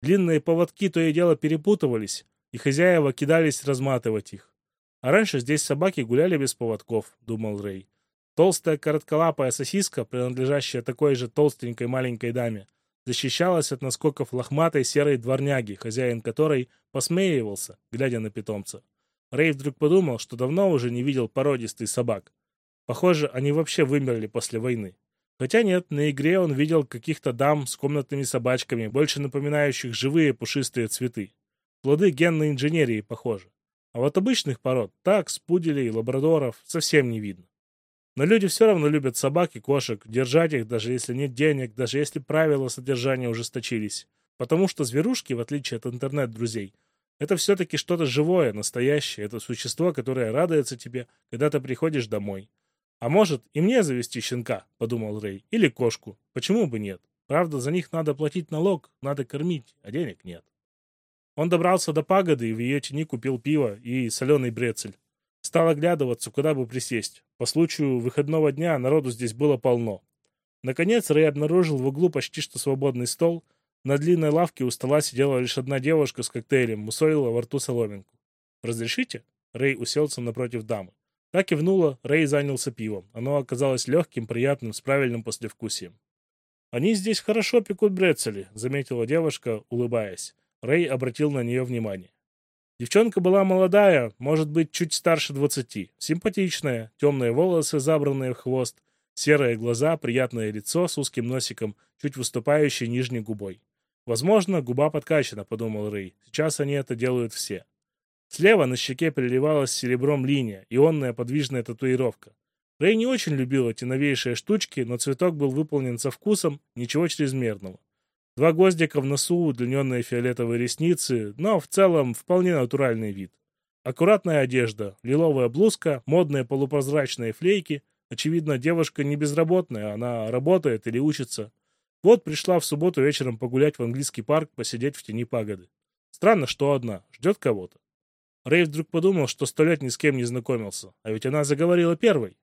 Speaker 1: Длинные поводки то и дело перепутывались, и хозяева кидались разматывать их. А раньше здесь собаки гуляли без поводков, думал Рэй. Толстая коротколапая сосиска, принадлежащая такой же толстенькой маленькой даме, защищалась от наскоков лохматой серой дворняги, хозяин которой посмеивался, глядя на питомца. Рэй вдруг подумал, что давно уже не видел породистых собак. Похоже, они вообще вымерли после войны. Хотя нет, на игре он видел каких-то дам с комнатными собачками, больше напоминающих живые пушистые цветы. Плоды генной инженерии, похоже. А вот обычных пород, такс, пуделей, лабрадоров, совсем не видно. Но люди все равно любят собак и кошек, держать их, даже если нет денег, даже если правила содержания ужесточились. Потому что зверушки, в отличие от интернет-друзей, это все-таки что-то живое, настоящее. Это существо, которое радуется тебе, когда ты приходишь домой. А может, и мне завести щенка, подумал Рэй, или кошку. Почему бы нет? Правда, за них надо платить налог, надо кормить, а денег нет. Он добрался до пагоды и в ее тени купил пиво и соленый брецель. Стал оглядываться, куда бы присесть. По случаю выходного дня народу здесь было полно. Наконец Рэй обнаружил в углу почти что свободный стол. На длинной лавке у стола сидела лишь одна девушка с коктейлем, мусолила во рту соломинку. «Разрешите?» Рэй уселся напротив дамы. Так кивнула, Рэй занялся пивом. Оно оказалось легким, приятным, с правильным послевкусием. «Они здесь хорошо пекут брецели», — заметила девушка, улыбаясь. Рэй обратил на нее внимание. Девчонка была молодая, может быть, чуть старше двадцати. Симпатичная, темные волосы, забранные в хвост, серые глаза, приятное лицо с узким носиком, чуть выступающей нижней губой. Возможно, губа подкачана, подумал Рэй. Сейчас они это делают все. Слева на щеке переливалась серебром линия, ионная подвижная татуировка. Рэй не очень любил эти новейшие штучки, но цветок был выполнен со вкусом, ничего чрезмерного. Два гвоздика в носу, удлиненные фиолетовые ресницы, но в целом вполне натуральный вид. Аккуратная одежда, лиловая блузка, модные полупрозрачные флейки. Очевидно, девушка не безработная, она работает или учится. Вот пришла в субботу вечером погулять в английский парк, посидеть в тени пагоды. Странно, что одна, ждет кого-то. Рэй вдруг подумал, что сто лет ни с кем не знакомился, а ведь она заговорила первой.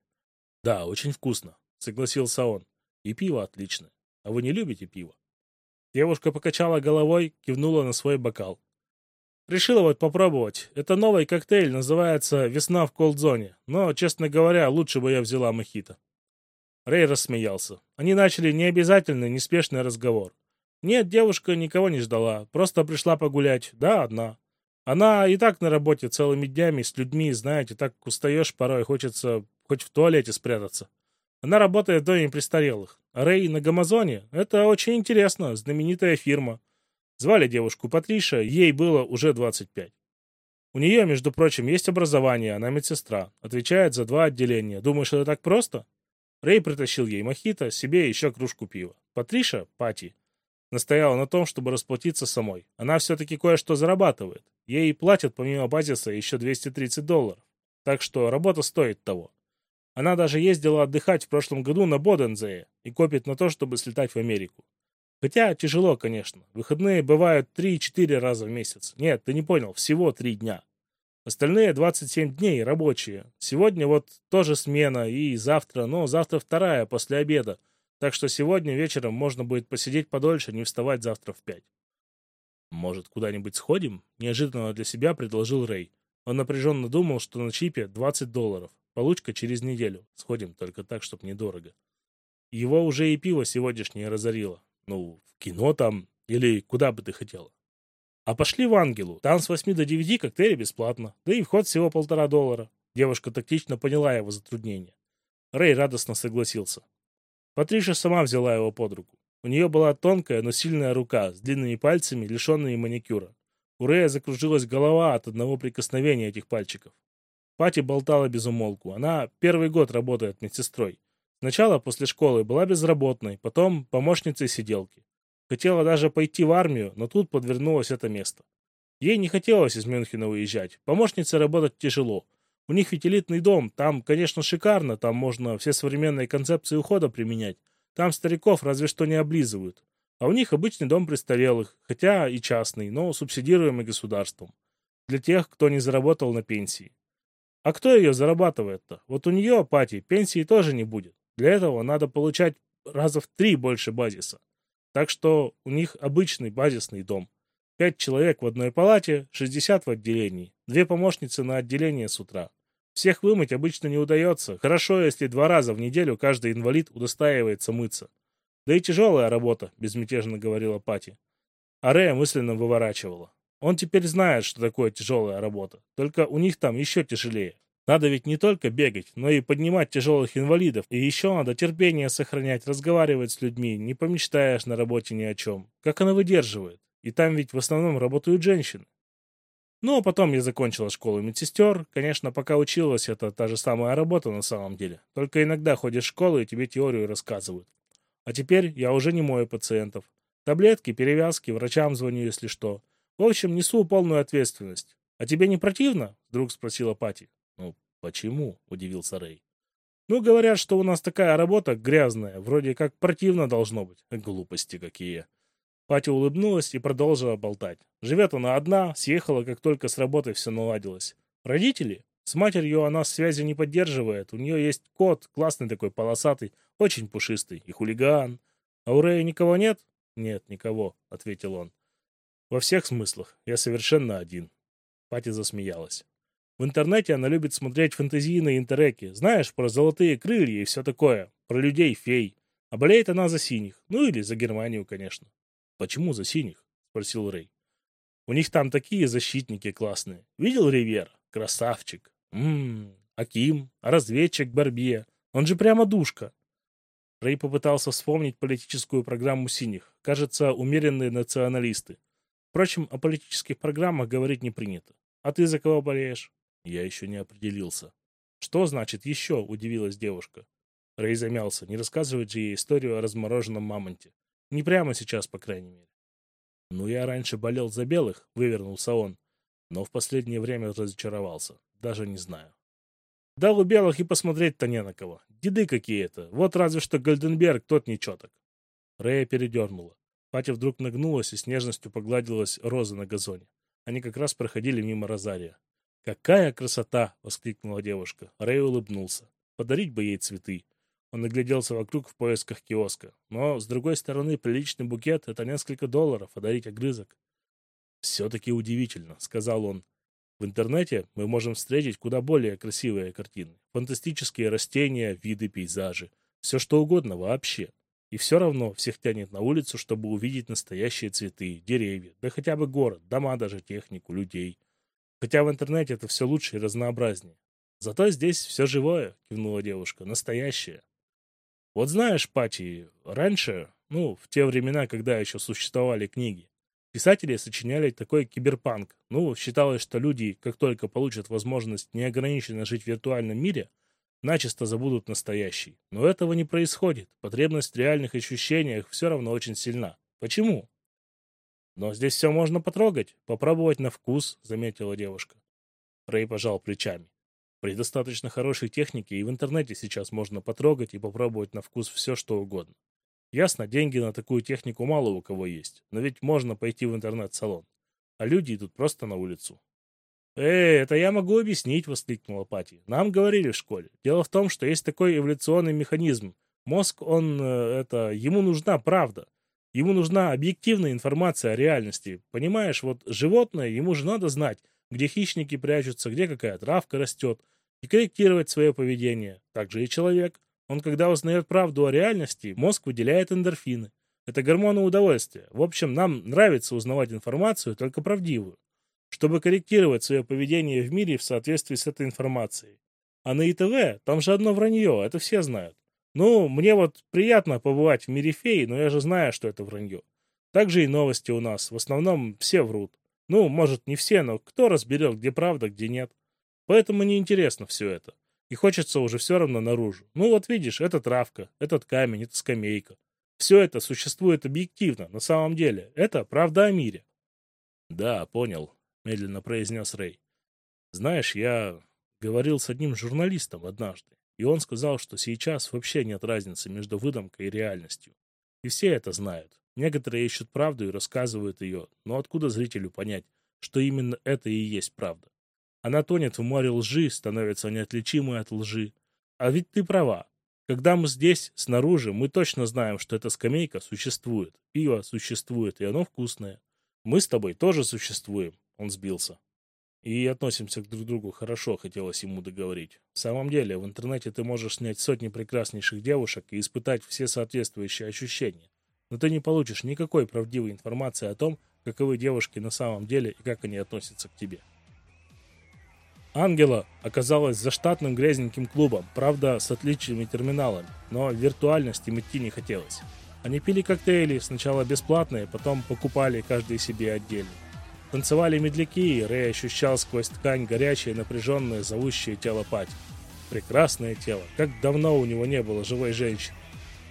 Speaker 1: «Да, очень вкусно», — согласился он. «И пиво отличное. А вы не любите пиво?» Девушка покачала головой, кивнула на свой бокал. Решила вот попробовать. Это новый коктейль, называется «Весна в колдзоне». Но, честно говоря, лучше бы я взяла мохито. Рэй рассмеялся. Они начали необязательный, неспешный разговор. Нет, девушка никого не ждала, просто пришла погулять. Да, одна. Она и так на работе целыми днями с людьми, знаете, так устаешь порой, хочется хоть в туалете спрятаться. Она работает в доме престарелых. Рэй на Гамазоне — это очень интересно, знаменитая фирма. Звали девушку Патриша, ей было уже 25. У нее, между прочим, есть образование, она медсестра. Отвечает за два отделения. Думаешь, это так просто? Рэй притащил ей мохито, себе еще кружку пива. Патриша, Пати, настояла на том, чтобы расплатиться самой. Она все-таки кое-что зарабатывает. Ей платят помимо базиса еще 230 долларов. Так что работа стоит того. Она даже ездила отдыхать в прошлом году на Бодензее и копит на то, чтобы слетать в Америку. Хотя тяжело, конечно. Выходные бывают 3-4 раза в месяц. Нет, ты не понял, всего 3 дня. Остальные 27 дней рабочие. Сегодня вот тоже смена и завтра, но завтра вторая после обеда. Так что сегодня вечером можно будет посидеть подольше, не вставать завтра в 5. Может, куда-нибудь сходим? Неожиданно для себя предложил Рэй. Он напряженно думал, что на чипе 20 долларов. Получка через неделю. Сходим только так, чтоб недорого. Его уже и пиво сегодняшнее разорило. Ну, в кино там или куда бы ты хотела. А пошли в Ангелу. Там с 8 до 9 коктейли бесплатно. Да и вход всего полтора доллара. Девушка тактично поняла его затруднение. Рэй радостно согласился. Патриша сама взяла его под руку. У нее была тонкая, но сильная рука с длинными пальцами, лишенными маникюра. У Рэя закружилась голова от одного прикосновения этих пальчиков. Пати болтала без умолку. Она первый год работает медсестрой. Сначала после школы была безработной, потом помощницей сиделки. Хотела даже пойти в армию, но тут подвернулось это место. Ей не хотелось из Мюнхена уезжать. Помощницей работать тяжело. У них ведь элитный дом, там, конечно, шикарно, там можно все современные концепции ухода применять. Там стариков разве что не облизывают. А у них обычный дом престарелых, хотя и частный, но субсидируемый государством. Для тех, кто не заработал на пенсии. А кто ее зарабатывает-то? Вот у нее, Пати, пенсии тоже не будет. Для этого надо получать раза в три больше базиса. Так что у них обычный базисный дом. Пять человек в одной палате, 60 в отделении. Две помощницы на отделение с утра. Всех вымыть обычно не удается. Хорошо, если два раза в неделю каждый инвалид удостаивается мыться. Да и тяжелая работа, безмятежно говорила Пати. А Рея мысленно выворачивала. Он теперь знает, что такое тяжелая работа. Только у них там еще тяжелее. Надо ведь не только бегать, но и поднимать тяжелых инвалидов. И еще надо терпение сохранять, разговаривать с людьми. Не помечтаешь на работе ни о чем. Как она выдерживает? И там ведь в основном работают женщины. Ну, а потом я закончила школу медсестер. Конечно, пока училась, это та же самая работа на самом деле. Только иногда ходишь в школу, и тебе теорию рассказывают. А теперь я уже не мою пациентов. Таблетки, перевязки, врачам звоню, если что. В общем, несу полную ответственность. А тебе не противно? Вдруг спросила Пати. «Ну, почему?» — удивился Рэй. «Ну, говорят, что у нас такая работа грязная, вроде как противно должно быть. Глупости какие!» Патя улыбнулась и продолжила болтать. Живет она одна, съехала, как только с работы все наладилось. Родители? С матерью она связи не поддерживает. У нее есть кот, классный такой, полосатый, очень пушистый, и хулиган. А у Рэя никого нет? Нет, никого, ответил он. Во всех смыслах. Я совершенно один. Пати засмеялась. В интернете она любит смотреть фэнтезийные интереки. Знаешь, про золотые крылья и все такое. Про людей-фей. А болеет она за синих. Ну или за Германию, конечно. Почему за синих? Спросил Рэй. У них там такие защитники классные. Видел Ривер? Красавчик. Ммм, Аким, а разведчик Барбье. Он же прямо душка. Рэй попытался вспомнить политическую программу синих. Кажется, умеренные националисты. Впрочем, о политических программах говорить не принято. А ты за кого болеешь? Я еще не определился. Что значит еще? Удивилась девушка. Рэй замялся. Не рассказывает же ей историю о размороженном мамонте. Не прямо сейчас, по крайней мере. Ну, я раньше болел за белых, вывернулся он. Но в последнее время разочаровался. Даже не знаю. Да у белых и посмотреть-то не на кого. Деды какие-то. Вот разве что Гольденберг, тот нечеток. Рэя передернула. Патя вдруг нагнулась и с нежностью погладилась розы на газоне. Они как раз проходили мимо Розария. «Какая красота!» — воскликнула девушка. Рэй улыбнулся. «Подарить бы ей цветы». Он нагляделся вокруг в поисках киоска. Но, с другой стороны, приличный букет — это несколько долларов, а дарить огрызок. «Все-таки удивительно», — сказал он. «В интернете мы можем встретить куда более красивые картины. Фантастические растения, виды, пейзажи. Все что угодно вообще. И все равно всех тянет на улицу, чтобы увидеть настоящие цветы, деревья, да хотя бы город, дома даже, технику, людей. Хотя в интернете это все лучше и разнообразнее. Зато здесь все живое, кивнула девушка, настоящее. Вот знаешь, Пати, раньше, ну, в те времена, когда еще существовали книги, писатели сочиняли такой киберпанк. Ну, считалось, что люди, как только получат возможность неограниченно жить в виртуальном мире, начисто забудут настоящий. Но этого не происходит. Потребность в реальных ощущениях все равно очень сильна. Почему? Но здесь все можно потрогать, попробовать на вкус, заметила девушка. Рэй пожал плечами. При достаточно хорошей технике и в интернете сейчас можно потрогать и попробовать на вкус все, что угодно. Ясно, деньги на такую технику мало у кого есть, но ведь можно пойти в интернет-салон. А люди идут просто на улицу. «Эй, это я могу объяснить», — воскликнула Пати. «Нам говорили в школе. Дело в том, что есть такой эволюционный механизм. Мозг, он, э, это, ему нужна правда. Ему нужна объективная информация о реальности. Понимаешь, вот животное, ему же надо знать, где хищники прячутся, где какая травка растет, и корректировать свое поведение. Так же и человек. Он, когда узнает правду о реальности, мозг выделяет эндорфины. Это гормоны удовольствия. В общем, нам нравится узнавать информацию, только правдивую, чтобы корректировать свое поведение в мире в соответствии с этой информацией. А на ИТВ там же одно вранье, это все знают. Ну, мне вот приятно побывать в мире феи, но я же знаю, что это вранье. Так же и новости у нас. В основном все врут. Ну, может, не все, но кто разберет, где правда, где нет. Поэтому неинтересно все это. И хочется уже все равно наружу. Ну вот видишь, это травка, этот камень, это скамейка. Все это существует объективно, на самом деле. Это правда о мире.
Speaker 2: Да, понял, медленно произнес Рэй. Знаешь, я говорил с одним журналистом однажды, и он сказал, что сейчас вообще нет разницы между выдумкой и реальностью. И все это знают. Некоторые ищут правду и рассказывают ее, но откуда зрителю понять, что именно это и есть правда? Она тонет в море лжи, становится неотличимой от лжи. А ведь ты права. Когда мы здесь, снаружи, мы точно знаем, что эта скамейка существует, пиво существует, и оно вкусное. Мы с тобой тоже существуем. Он сбился. И относимся друг к другу хорошо, хотелось ему договорить. В самом деле, в интернете ты можешь снять сотни прекраснейших девушек и испытать все соответствующие ощущения. Но ты не получишь никакой правдивой информации о том, каковы девушки на самом деле и как они относятся к тебе. Ангела оказалась заштатным грязненьким клубом, правда, с отличными терминалами, но в виртуальность идти не хотелось. Они пили коктейли, сначала бесплатные, потом покупали каждый себе отдельно. Танцевали медляки, и Рэй ощущал сквозь ткань горячее, напряженное, зовущее тело Пати. Прекрасное тело, как давно у него не было живой женщины.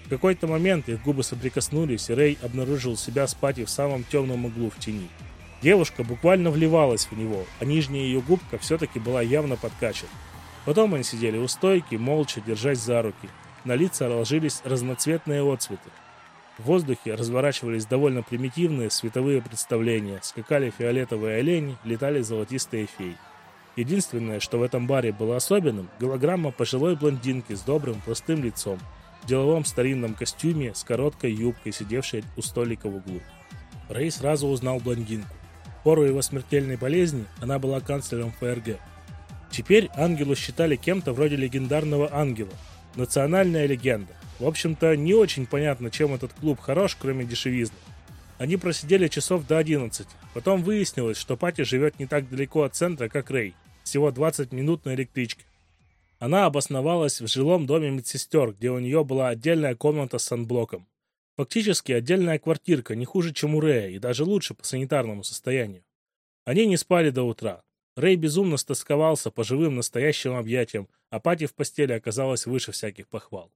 Speaker 2: В какой-то момент их губы соприкоснулись, и Рэй обнаружил себя с Пати в самом темном углу в тени. Девушка буквально вливалась в него, а нижняя ее губка все-таки была явно подкачана. Потом они сидели у стойки, молча, держась за руки. На лица ложились разноцветные отцветы. В воздухе разворачивались довольно примитивные световые представления, скакали фиолетовые олени, летали золотистые феи. Единственное, что в этом баре было особенным, голограмма пожилой блондинки с добрым, простым лицом, в деловом старинном костюме с короткой юбкой, сидевшей у столика в углу. Рэй сразу узнал блондинку пору его смертельной болезни она была канцлером ФРГ. Теперь Ангелу считали кем-то вроде легендарного ангела. Национальная легенда. В общем-то, не очень понятно, чем этот клуб хорош, кроме дешевизны. Они просидели часов до 11. Потом выяснилось, что Пати живет не так далеко от центра, как Рэй. Всего 20 минут на электричке. Она обосновалась в жилом доме медсестер, где у нее была отдельная комната с санблоком. Фактически отдельная квартирка, не хуже, чем у Рэя, и даже лучше по санитарному состоянию. Они не спали до утра. Рэй безумно стосковался по живым настоящим объятиям, а Пати в постели оказалась выше всяких похвал.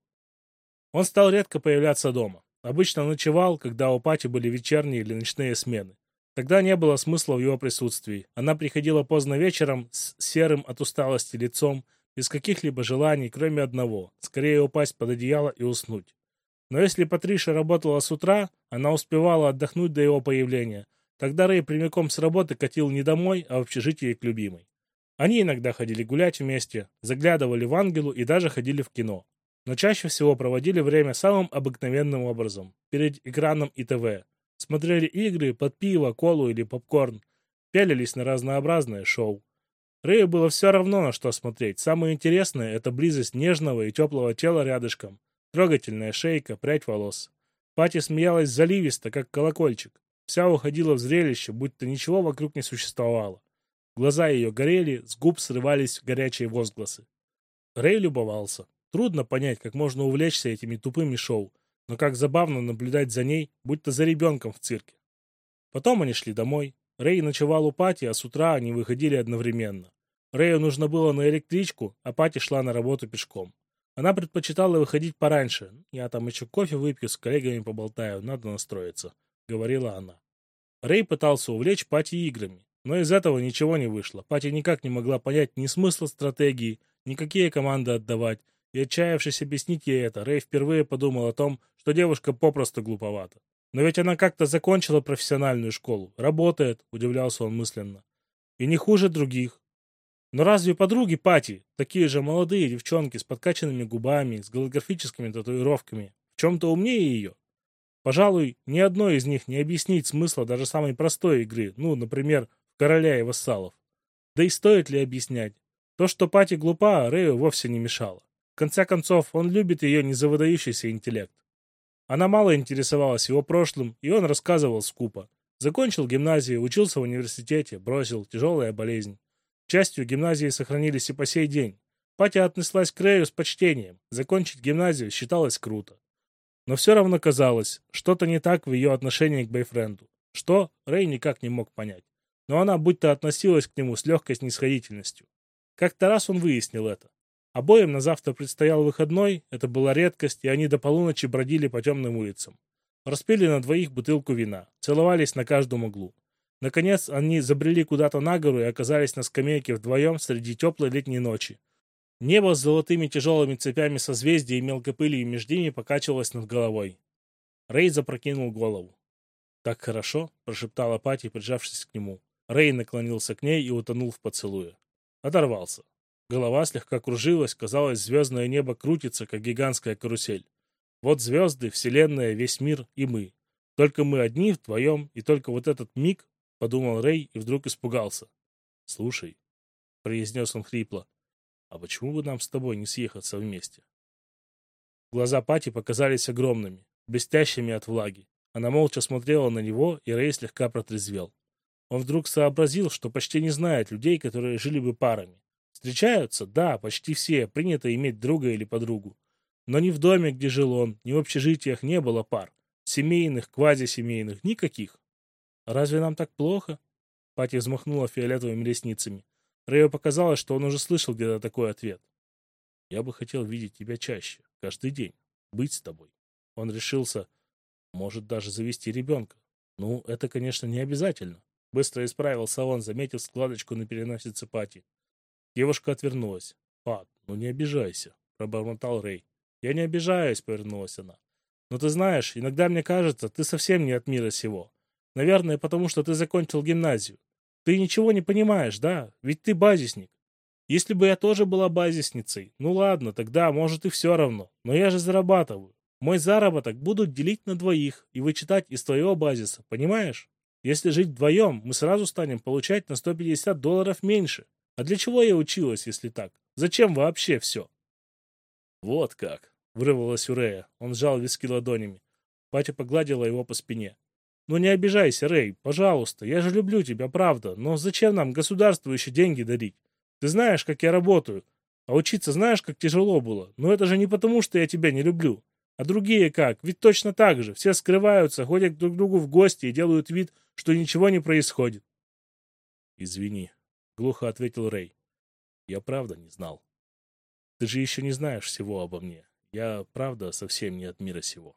Speaker 2: Он стал редко появляться дома. Обычно ночевал, когда у Пати были вечерние или ночные смены. Тогда не было смысла в его присутствии. Она приходила поздно вечером с серым от усталости лицом, без каких-либо желаний, кроме одного – скорее упасть под одеяло и уснуть. Но если Патриша работала с утра, она успевала отдохнуть до его появления. Тогда Рэй прямиком с работы катил не домой, а в общежитие к любимой. Они иногда ходили гулять вместе, заглядывали в Ангелу и даже ходили в кино. Но чаще всего проводили время самым обыкновенным образом, перед экраном ИТВ. Смотрели игры под пиво, колу или попкорн, пялились на разнообразное шоу. Рэю было все равно, на что смотреть. Самое интересное – это близость нежного и теплого тела рядышком, Трогательная шейка, прядь волос. Пати смеялась заливисто, как колокольчик. Вся уходила в зрелище, будто ничего вокруг не существовало. Глаза ее горели, с губ срывались горячие возгласы. Рэй любовался. Трудно понять, как можно увлечься этими тупыми шоу, но как забавно наблюдать за ней, будто за ребенком в цирке. Потом они шли домой. Рэй ночевал у Пати, а с утра они выходили одновременно. Рэю нужно было на электричку, а Пати шла на работу пешком. Она предпочитала выходить пораньше. Я там еще кофе выпью, с коллегами поболтаю, надо настроиться, — говорила она. Рэй пытался увлечь Пати играми, но из этого ничего не вышло. Пати никак не могла понять ни смысла стратегии, ни какие команды отдавать, и отчаявшись объяснить ей это, Рэй впервые подумал о том, что девушка попросту глуповата. Но ведь она как-то закончила профессиональную школу. Работает, удивлялся он мысленно. И не хуже других. Но разве подруги Пати, такие же молодые девчонки с подкачанными губами, с голографическими татуировками, в чем-то умнее ее? Пожалуй, ни одной из них не объяснить смысла даже самой простой игры, ну, например, короля и вассалов. Да и стоит ли объяснять? То, что Пати глупа, Рэю вовсе не мешало. Конце концов, он любит ее не за выдающийся интеллект. Она мало интересовалась его прошлым, и он рассказывал скупо. Закончил гимназию, учился в университете, бросил, тяжелая болезнь частью гимназии сохранились и по сей день. Патя отнеслась к Рэю с почтением. Закончить гимназию считалось круто. Но все равно казалось, что-то не так в ее отношении к бойфренду. Что, Рэй никак не мог понять. Но она будто относилась к нему с легкой снисходительностью.
Speaker 1: Как-то раз он выяснил это. Обоим на завтра предстоял выходной, это была редкость, и они до полуночи бродили по темным улицам. Распили на двоих бутылку вина, целовались на каждом углу. Наконец, они забрели куда-то на гору и оказались на скамейке вдвоем среди теплой летней ночи. Небо с золотыми тяжелыми цепями созвездий и мелкой пылью между ними покачивалось над головой. Рэй запрокинул голову. «Так хорошо», — прошептала Пати, прижавшись к нему. Рэй наклонился к ней и утонул в поцелуе. Оторвался. Голова слегка кружилась, казалось, звездное небо крутится, как гигантская карусель. Вот звезды, вселенная, весь мир и мы. Только мы одни вдвоем, и только вот этот миг, — подумал Рэй и вдруг испугался. — Слушай, — произнес он хрипло, — а почему бы нам с тобой не съехаться вместе? Глаза Пати показались огромными, блестящими от влаги. Она молча смотрела на него, и Рэй слегка протрезвел. Он вдруг сообразил, что почти не знает людей, которые жили бы парами. Встречаются? Да, почти все. Принято иметь друга или подругу. Но ни в доме, где жил он, ни в общежитиях не было пар. Семейных, квазисемейных, никаких. Разве нам так плохо? Пати взмахнула фиолетовыми ресницами. Рэю показалось, что он уже слышал где-то такой ответ. Я бы хотел видеть тебя чаще, каждый день, быть с тобой. Он решился, может даже завести ребенка. Ну, это, конечно, не обязательно. Быстро исправился он, заметив складочку на переносице Пати. Девушка отвернулась. «Пат, ну не обижайся», — пробормотал Рэй. «Я не обижаюсь», — повернулась она. «Но ты знаешь, иногда мне кажется, ты совсем не от мира сего. Наверное, потому что ты закончил гимназию. Ты ничего не понимаешь, да? Ведь ты базисник. Если бы я тоже была базисницей, ну ладно, тогда, может, и все равно. Но я же зарабатываю. Мой заработок будут делить на двоих и вычитать из твоего базиса, понимаешь? Если жить вдвоем, мы сразу станем получать на 150 долларов меньше. А для чего я училась, если так? Зачем вообще все? Вот как, вырвалось у Рэя. Он сжал виски ладонями. Батя погладила его по спине. Ну не обижайся, Рэй, пожалуйста. Я же люблю тебя, правда. Но зачем нам государству еще деньги дарить? Ты знаешь, как я работаю. А учиться знаешь, как тяжело было. Но это же не потому, что я тебя не люблю. А другие как? Ведь точно так же. Все скрываются, ходят друг к другу в гости и делают вид, что ничего не происходит. Извини, глухо ответил Рэй. Я правда не знал. Ты же еще не знаешь всего обо мне. Я, правда, совсем не от мира сего.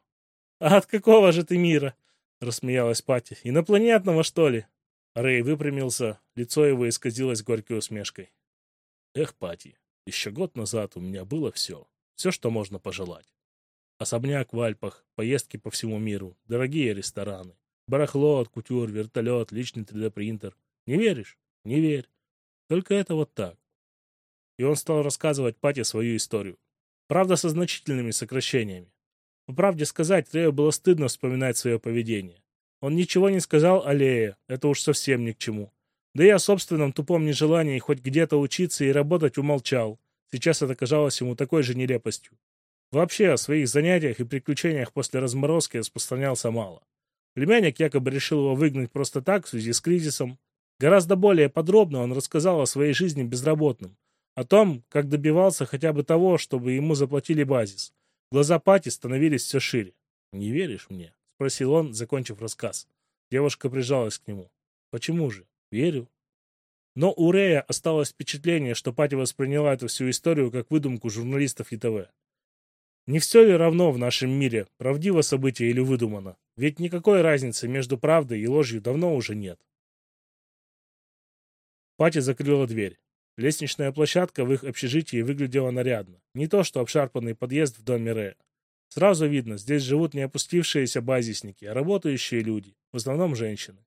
Speaker 1: А от какого же ты мира? Рассмеялась Пати. Инопланетного, что ли? Рэй выпрямился, лицо его исказилось горькой усмешкой. Эх, Пати, еще год назад у меня было все. Все, что можно пожелать. Особняк в Альпах, поездки по всему миру, дорогие рестораны, барахло от кутюр, вертолет, личный 3D-принтер. Не веришь? Не верь. Только это вот так. И он стал рассказывать Пате свою историю. Правда, со значительными сокращениями. По правде сказать, Рэю было стыдно вспоминать свое поведение. Он ничего не сказал о Лее, это уж совсем ни к чему. Да и о собственном тупом нежелании хоть где-то учиться и работать умолчал. Сейчас это казалось ему такой же нелепостью. Вообще, о своих занятиях и приключениях после разморозки распространялся мало. Племянник якобы решил его выгнать просто так в связи с кризисом, Гораздо более подробно он рассказал о своей жизни безработным, о том, как добивался хотя бы того, чтобы ему заплатили базис. Глаза Пати становились все шире. «Не веришь мне?» — спросил он, закончив рассказ. Девушка прижалась к нему. «Почему же? Верю». Но у Рея осталось впечатление, что Пати восприняла эту всю историю как выдумку журналистов ИТВ. Не все ли равно в нашем мире, правдиво событие или выдумано? Ведь никакой разницы между правдой и ложью давно уже нет. Пати закрыла дверь. Лестничная площадка в их общежитии выглядела нарядно. Не то, что обшарпанный подъезд в доме Рэя. Сразу видно, здесь живут не опустившиеся базисники, а работающие люди, в основном женщины.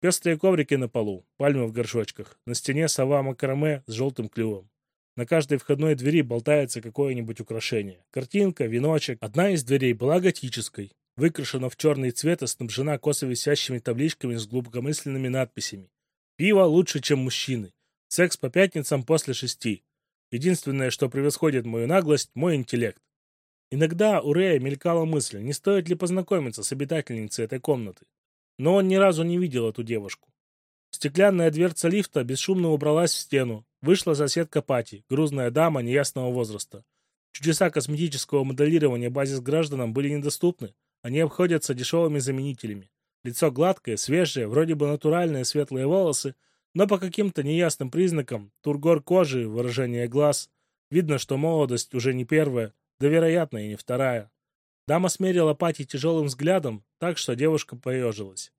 Speaker 1: Пестрые коврики на полу, пальмы в горшочках, на стене сова макраме с желтым клювом. На каждой входной двери болтается какое-нибудь украшение. Картинка, веночек. Одна из дверей была готической, выкрашена в черный цвет и снабжена косо висящими табличками с глубокомысленными надписями. Пиво лучше, чем мужчины. Секс по пятницам после шести. Единственное, что превосходит мою наглость, мой интеллект. Иногда у Рэя мелькала мысль, не стоит ли познакомиться с обитательницей этой комнаты. Но он ни разу не видел эту девушку. Стеклянная дверца лифта бесшумно убралась в стену. Вышла соседка Пати, грузная дама неясного возраста. Чудеса косметического моделирования базис гражданам были недоступны. Они обходятся дешевыми заменителями. Лицо гладкое, свежее, вроде бы натуральные светлые волосы, Но по каким-то неясным признакам, тургор кожи, выражение глаз, видно, что молодость уже не первая, да, вероятно, и не вторая. Дама смерила Пати тяжелым взглядом, так что девушка поежилась.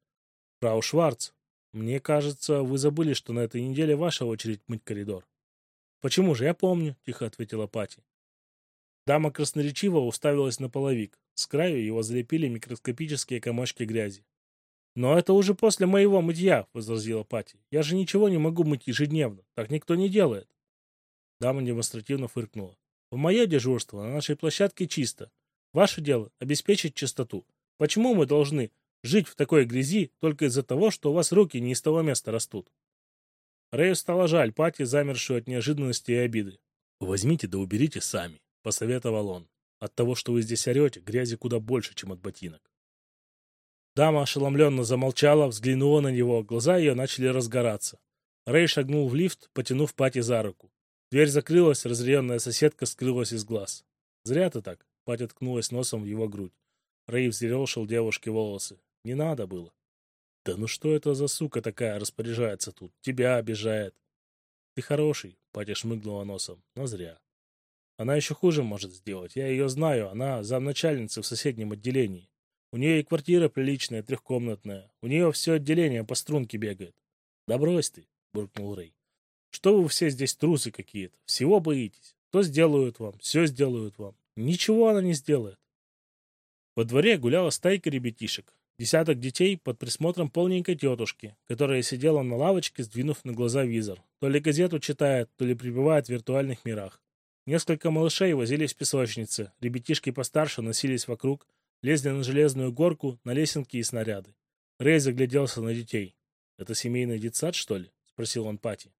Speaker 1: «Фрау Шварц, мне кажется, вы забыли, что на этой неделе ваша очередь мыть коридор». «Почему же? Я помню», — тихо ответила Пати. Дама красноречиво уставилась на половик. С краю его залепили микроскопические комочки грязи. «Но это уже после моего мытья», — возразила Пати. «Я же ничего не могу мыть ежедневно. Так никто не делает». Дама демонстративно фыркнула. «В мое дежурство на нашей площадке чисто. Ваше дело — обеспечить чистоту. Почему мы должны жить в такой грязи только из-за того, что у вас руки не из того места растут?» Рэю стало жаль Пати, замершую от неожиданности и обиды. «Возьмите да уберите сами», — посоветовал он. «От того, что вы здесь орете, грязи куда больше, чем от ботинок». Дама ошеломленно замолчала, взглянула на него, глаза ее начали разгораться. Рэй шагнул в лифт, потянув Пати за руку. Дверь закрылась, разъяренная соседка скрылась из глаз. «Зря ты так», — Патя ткнулась носом в его грудь. Рэй взъерошил девушке волосы. «Не надо было». Да ну что это за сука такая распоряжается тут? Тебя обижает. Ты хороший, Патя шмыгнула носом, но зря. Она еще хуже может сделать. Я ее знаю, она замначальница в соседнем отделении. У нее и квартира приличная, трехкомнатная. У нее все отделение по струнке бегает. Да брось ты, буркнул Рэй. Что вы все здесь трусы какие-то? Всего боитесь. То сделают вам, все сделают вам. Ничего она не сделает. Во дворе гуляла стайка ребятишек. Десяток детей под присмотром полненькой тетушки, которая сидела на лавочке, сдвинув на глаза визор. То ли газету читает, то ли пребывает в виртуальных мирах. Несколько малышей возились в песочнице, ребятишки постарше носились вокруг, лезли на железную горку, на лесенки и снаряды. Рэй загляделся на детей. «Это семейный детсад, что ли?» — спросил он Пати.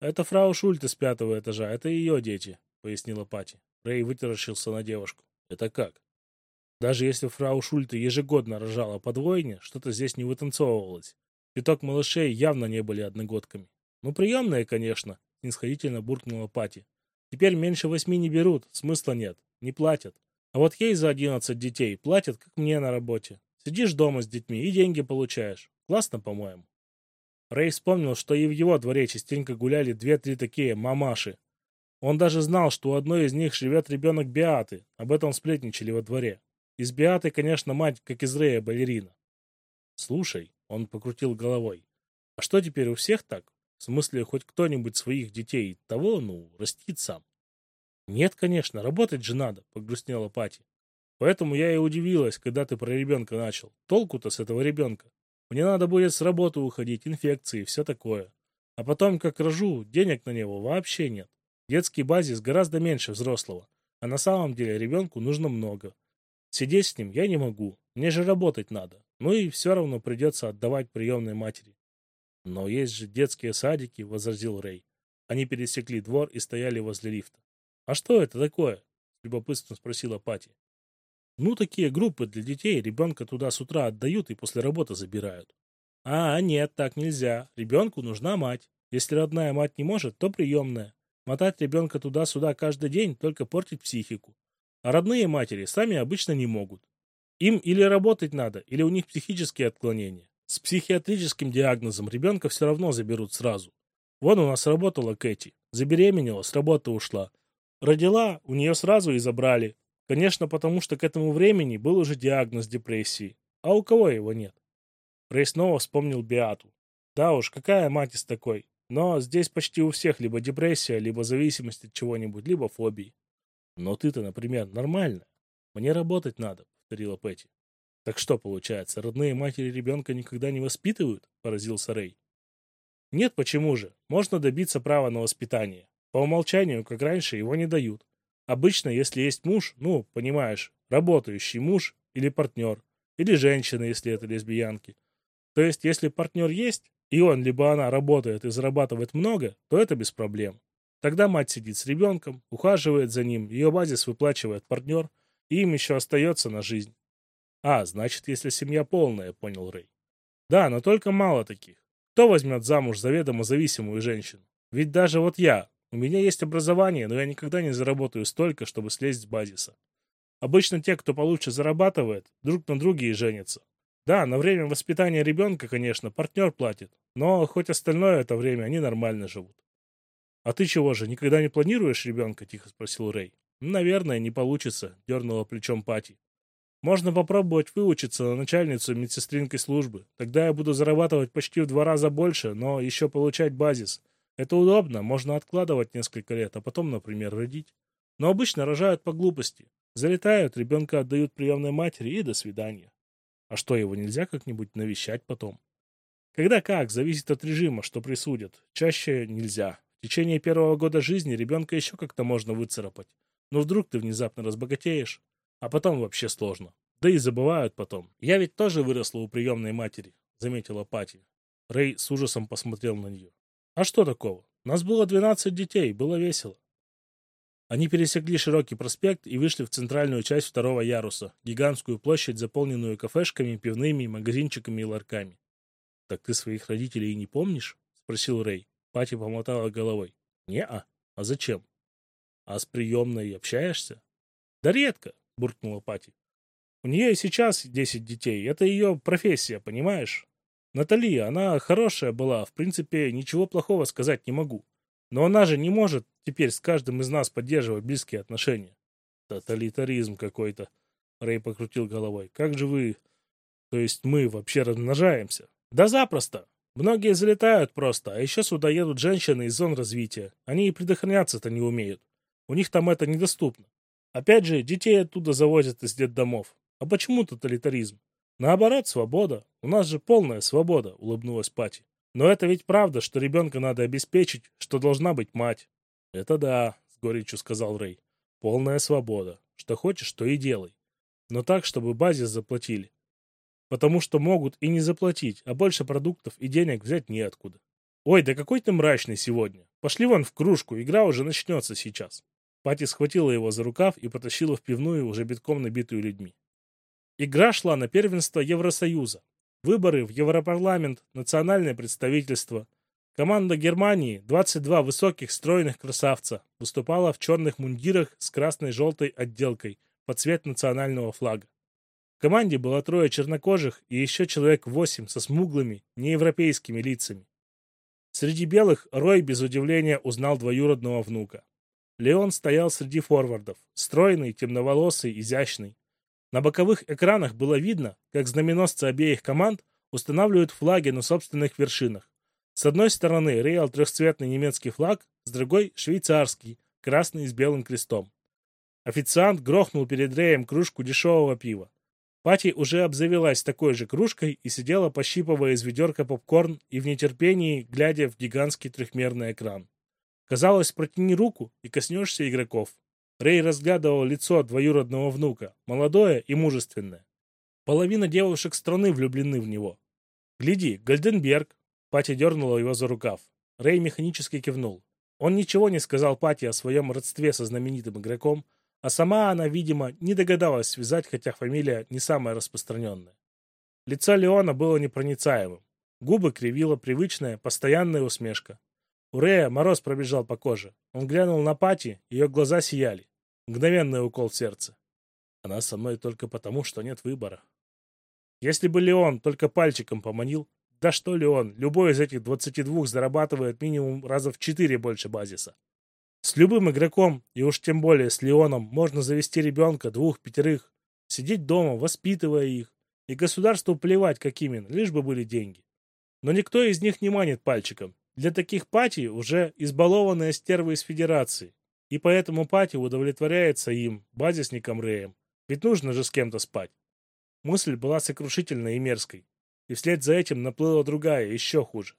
Speaker 1: «Это фрау Шульте с пятого этажа, это ее дети», — пояснила Пати. Рэй вытаращился на девушку. «Это как?» Даже если фрау Шульте ежегодно рожала подвойне, что-то здесь не вытанцовывалось. Пяток малышей явно не были одногодками. Ну, приемные, конечно, снисходительно буркнула Пати. Теперь меньше восьми не берут, смысла нет, не платят. А вот ей за одиннадцать детей платят, как мне на работе. Сидишь дома с детьми и деньги получаешь. Классно, по-моему. Рэй вспомнил, что и в его дворе частенько гуляли две-три такие мамаши. Он даже знал, что у одной из них живет ребенок Биаты. Об этом сплетничали во дворе. Из Биаты, конечно, мать, как из Рея, балерина. Слушай, он покрутил головой. А что теперь у всех так? В смысле, хоть кто-нибудь своих детей того, ну, растит сам? Нет, конечно, работать же надо, погрустнела Пати. Поэтому я и удивилась, когда ты про ребенка начал. Толку-то с этого ребенка. Мне надо будет с работы уходить, инфекции, все такое. А потом, как рожу, денег на него вообще нет. Детский базис гораздо меньше взрослого. А на самом деле ребенку нужно много. Сидеть с ним я не могу, мне же работать надо. Ну и все равно придется отдавать приемной матери. Но есть же детские садики, возразил Рэй. Они пересекли двор и стояли возле лифта. А что это такое? С любопытством спросила Пати. Ну, такие группы для детей, ребенка туда с утра отдают и после работы забирают. А, нет, так нельзя. Ребенку нужна мать. Если родная мать не может, то приемная. Мотать ребенка туда-сюда каждый день только портит психику. А родные матери сами обычно не могут. Им или работать надо, или у них психические отклонения. С психиатрическим диагнозом ребенка все равно заберут сразу. Вон у нас работала Кэти. Забеременела, с работы ушла. Родила, у нее сразу и забрали. Конечно, потому что к этому времени был уже диагноз депрессии. А у кого его нет? Рэй снова вспомнил Биату. Да уж, какая мать из такой. Но здесь почти у всех либо депрессия, либо зависимость от чего-нибудь, либо фобии. Но ты-то, например, нормальная. Мне работать надо, повторила Пэти. Так что получается, родные матери ребенка никогда не воспитывают? Поразился Рэй. Нет, почему же? Можно добиться права на воспитание. По умолчанию, как раньше, его не дают. Обычно, если есть муж, ну, понимаешь, работающий муж или партнер, или женщина, если это лесбиянки. То есть, если партнер есть, и он либо она работает и зарабатывает много, то это без проблем. Тогда мать сидит с ребенком, ухаживает за ним, ее базис выплачивает партнер, и им еще остается на жизнь. А, значит, если семья полная, понял Рэй. Да, но только мало таких. Кто возьмет замуж заведомо зависимую женщину? Ведь даже вот я, у меня есть образование, но я никогда не заработаю столько, чтобы слезть с базиса. Обычно те, кто получше зарабатывает, друг на друге и женятся. Да, на время воспитания ребенка, конечно, партнер платит, Но хоть остальное это время они нормально живут. «А ты чего же, никогда не планируешь ребенка?» — тихо спросил Рэй. «Наверное, не получится», — дернула плечом Пати. «Можно попробовать выучиться на начальницу медсестринской службы. Тогда я буду зарабатывать почти в два раза больше, но еще получать базис. Это удобно, можно откладывать несколько лет, а потом, например, родить. Но обычно рожают по глупости. Залетают, ребенка отдают приемной матери и до свидания. А что, его нельзя как-нибудь навещать потом? Когда как, зависит от режима, что присудят. Чаще нельзя. В течение первого года жизни ребенка еще как-то можно выцарапать. Но вдруг ты внезапно разбогатеешь. А потом вообще сложно. Да и забывают потом. Я ведь тоже выросла у приемной матери, заметила Пати. Рэй с ужасом посмотрел на нее. А что такого? Нас было 12 детей, было весело. Они пересекли широкий проспект и вышли в центральную часть второго яруса, гигантскую площадь, заполненную кафешками, пивными, магазинчиками и ларьками. «Так ты своих родителей не помнишь?» — спросил Рэй. Пати помотала головой. «Не-а. А зачем? А с приемной общаешься?» «Да редко», — буркнула Пати. «У нее и сейчас десять детей. Это ее профессия, понимаешь? Натали, она хорошая была, в принципе, ничего плохого сказать не могу. Но она же не может теперь с каждым из нас поддерживать близкие отношения. Тоталитаризм какой-то. Рэй покрутил головой. Как же вы... То есть мы вообще размножаемся? Да запросто. Многие залетают просто, а еще сюда едут женщины из зон развития. Они и предохраняться-то не умеют. У них там это недоступно. Опять же, детей оттуда завозят из детдомов. А почему тоталитаризм? Наоборот, свобода. У нас же полная свобода, улыбнулась Пати. Но это ведь правда, что ребенка надо обеспечить, что должна быть мать. Это да, с горечью сказал Рэй. Полная свобода. Что хочешь, то и делай. Но так, чтобы базе заплатили. Потому что могут и не заплатить, а больше продуктов и денег взять неоткуда. Ой, да какой ты мрачный сегодня. Пошли вон в кружку, игра уже начнется сейчас. Пати схватила его за рукав и потащила в пивную, уже битком набитую людьми. Игра шла на первенство Евросоюза. Выборы в Европарламент, национальное представительство. Команда Германии, 22 высоких стройных красавца, выступала в черных мундирах с красной-желтой отделкой под цвет национального флага. В команде было трое чернокожих и еще человек восемь со смуглыми, неевропейскими лицами. Среди белых Рой без удивления узнал двоюродного внука. Леон стоял среди форвардов, стройный, темноволосый, изящный. На боковых экранах было видно, как знаменосцы обеих команд устанавливают флаги на собственных вершинах. С одной стороны реял трехцветный немецкий флаг, с другой — швейцарский, красный с белым крестом. Официант грохнул перед Реем кружку дешевого пива. Пати уже обзавелась такой же кружкой и сидела, пощипывая из ведерка попкорн и в нетерпении, глядя в гигантский трехмерный экран. Казалось, протяни руку и коснешься игроков. Рэй разглядывал лицо двоюродного внука, молодое и мужественное. Половина девушек страны влюблены в него. «Гляди, Гольденберг!» Пати дернула его за рукав. Рэй механически кивнул. Он ничего не сказал Пати о своем родстве со знаменитым игроком, а сама она, видимо, не догадалась связать, хотя фамилия не самая распространенная. Лицо Леона было непроницаемым. Губы кривила привычная, постоянная усмешка. У Рэя мороз пробежал по коже. Он глянул на Пати, ее глаза сияли. Мгновенный укол в сердце. Она со мной только потому, что нет выбора. Если бы Леон только пальчиком поманил, да что Леон, любой из этих 22 зарабатывает минимум раза в 4 больше базиса. С любым игроком, и уж тем более с Леоном, можно завести ребенка, двух-пятерых, сидеть дома, воспитывая их, и государству плевать, как именно, лишь бы были деньги. Но никто из них не манит пальчиком. Для таких пати уже избалованная стерва из Федерации, и поэтому Пати удовлетворяется им, базисником Рэем. Ведь нужно же с кем-то спать. Мысль была сокрушительной и мерзкой. И вслед за этим наплыла другая, еще хуже.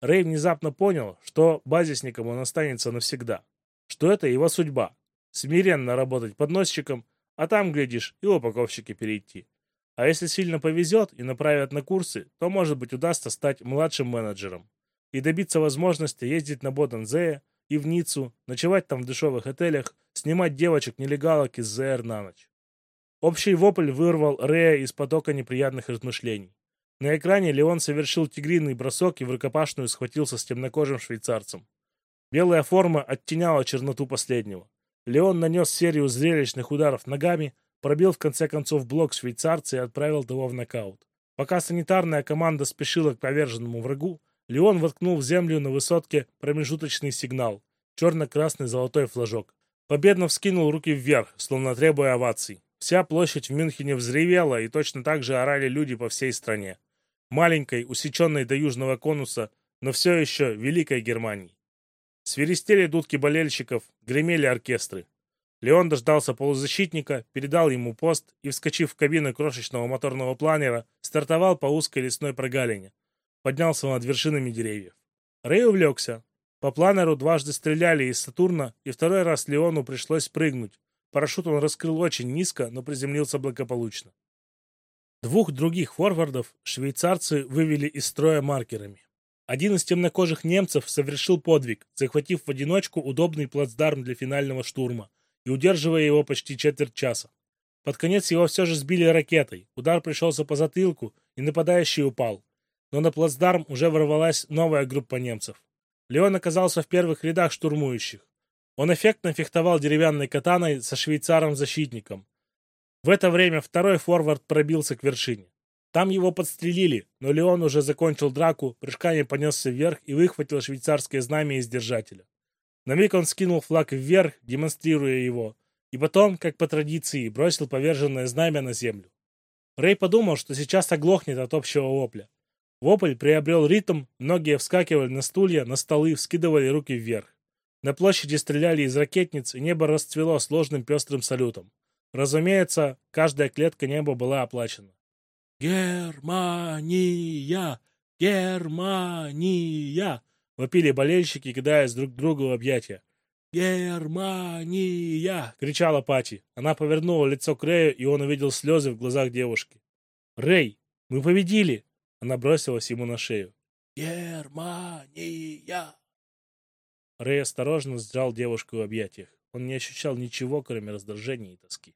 Speaker 1: Рэй внезапно понял, что базисником он останется навсегда. Что это его судьба. Смиренно работать подносчиком, а там, глядишь, и упаковщики перейти. А если сильно повезет и направят на курсы, то, может быть, удастся стать младшим менеджером и добиться возможности ездить на Бодензее, и в Ниццу, ночевать там в дешевых отелях, снимать девочек-нелегалок из ЗР на ночь. Общий вопль вырвал Рея из потока неприятных размышлений. На экране Леон совершил тигриный бросок и в рукопашную схватился с темнокожим швейцарцем. Белая форма оттеняла черноту последнего. Леон нанес серию зрелищных ударов ногами, пробил в конце концов блок швейцарца и отправил того в нокаут. Пока санитарная команда спешила к поверженному врагу, Леон воткнул в землю на высотке промежуточный сигнал. Черно-красный золотой флажок. Победно вскинул руки вверх, словно требуя оваций. Вся площадь в Мюнхене взревела, и точно так же орали люди по всей стране. Маленькой, усеченной до южного конуса, но все еще великой Германии. Свиристели дудки болельщиков, гремели оркестры. Леон дождался полузащитника, передал ему пост и, вскочив в кабину крошечного моторного планера, стартовал по узкой лесной прогалине. Поднялся над вершинами деревьев. Рэй увлекся. По планеру дважды стреляли из Сатурна, и второй раз Леону пришлось прыгнуть. Парашют он раскрыл очень низко, но приземлился благополучно. Двух других форвардов швейцарцы вывели из строя маркерами. Один из темнокожих немцев совершил подвиг, захватив в одиночку удобный плацдарм для финального штурма и удерживая его почти четверть часа. Под конец его все же сбили ракетой, удар пришелся по затылку, и нападающий упал. Но на плацдарм уже ворвалась новая группа немцев. Леон оказался в первых рядах штурмующих. Он эффектно фехтовал деревянной катаной со швейцаром-защитником. В это время второй форвард пробился к вершине. Там его подстрелили, но Леон уже закончил драку, прыжками понесся вверх и выхватил швейцарское знамя из держателя. На миг он скинул флаг вверх, демонстрируя его, и потом, как по традиции, бросил поверженное знамя на землю. Рэй подумал, что сейчас оглохнет от общего вопля. Вопль приобрел ритм, многие вскакивали на стулья, на столы, вскидывали руки вверх. На площади стреляли из ракетниц, и небо расцвело сложным пестрым салютом. Разумеется, каждая клетка неба была оплачена. «Германия! Германия!» — вопили болельщики, кидаясь друг другу в объятия. «Германия!» — кричала Пати. Она повернула лицо к Рэю, и он увидел слезы в глазах девушки. «Рэй, мы победили!» Она бросилась ему на шею. «Германия!» Рэй осторожно сжал девушку в объятиях. Он не ощущал ничего, кроме раздражения и тоски.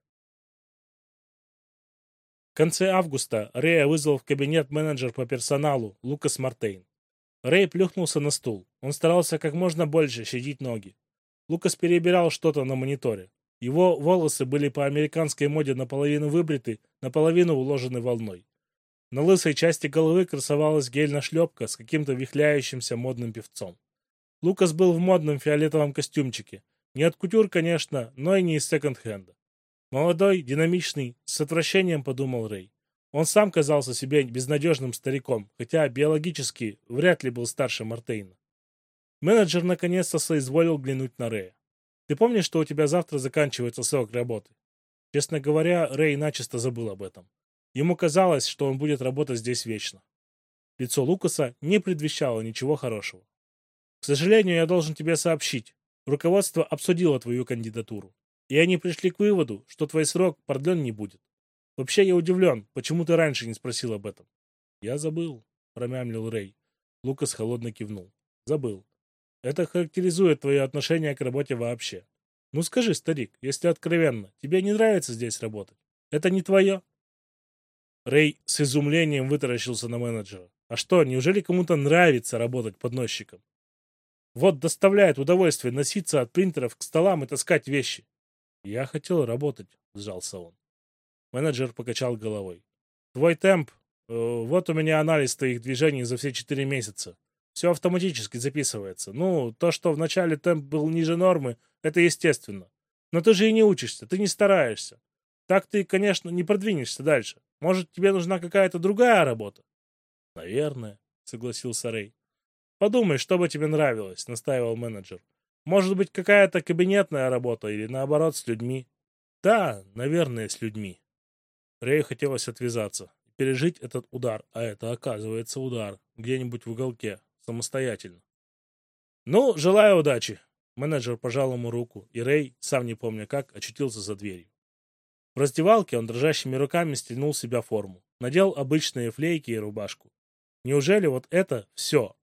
Speaker 1: В конце августа Рэя вызвал в кабинет менеджер по персоналу Лукас Мартейн. Рэй плюхнулся на стул. Он старался как можно больше щадить ноги. Лукас перебирал что-то на мониторе. Его волосы были по американской моде наполовину выбриты, наполовину уложены волной. На лысой части головы красовалась гель-нашлепка с каким-то вихляющимся модным певцом. Лукас был в модном фиолетовом костюмчике. Не от кутюр, конечно, но и не из секонд-хенда. Молодой, динамичный, с отвращением подумал Рэй. Он сам казался себе безнадежным стариком, хотя биологически вряд ли был старше Мартейна. Менеджер наконец-то соизволил глянуть на Рэя. «Ты помнишь, что у тебя завтра заканчивается срок работы?» Честно говоря, Рэй начисто забыл об этом. Ему казалось, что он будет работать здесь вечно. Лицо Лукаса не предвещало ничего хорошего. «К сожалению, я должен тебе сообщить. Руководство обсудило твою кандидатуру и они пришли к выводу, что твой срок продлен не будет. Вообще я удивлен, почему ты раньше не спросил об этом. Я забыл, промямлил Рэй. Лукас холодно кивнул. Забыл. Это характеризует твое отношение к работе вообще. Ну скажи, старик, если откровенно, тебе не нравится здесь работать? Это не твое? Рэй с изумлением вытаращился на менеджера. А что, неужели кому-то нравится работать подносчиком? Вот доставляет удовольствие носиться от принтеров к столам и таскать вещи. Я хотел работать, сжался он. Менеджер покачал головой. Твой темп. Э, вот у меня анализ твоих движений за все четыре месяца. Все автоматически записывается. Ну, то, что вначале темп был ниже нормы, это естественно. Но ты же и не учишься, ты не стараешься. Так ты, конечно, не продвинешься дальше. Может, тебе нужна какая-то другая работа? Наверное, согласился Рэй. Подумай, что бы тебе нравилось, настаивал менеджер. Может быть, какая-то кабинетная работа или, наоборот, с людьми? Да, наверное, с людьми. Рэю хотелось отвязаться, пережить этот удар, а это, оказывается, удар, где-нибудь в уголке, самостоятельно. Ну, желаю удачи. Менеджер пожал ему руку, и Рэй, сам не помня как, очутился за дверью. В раздевалке он дрожащими руками стянул себя форму, надел обычные флейки и рубашку. Неужели вот это все?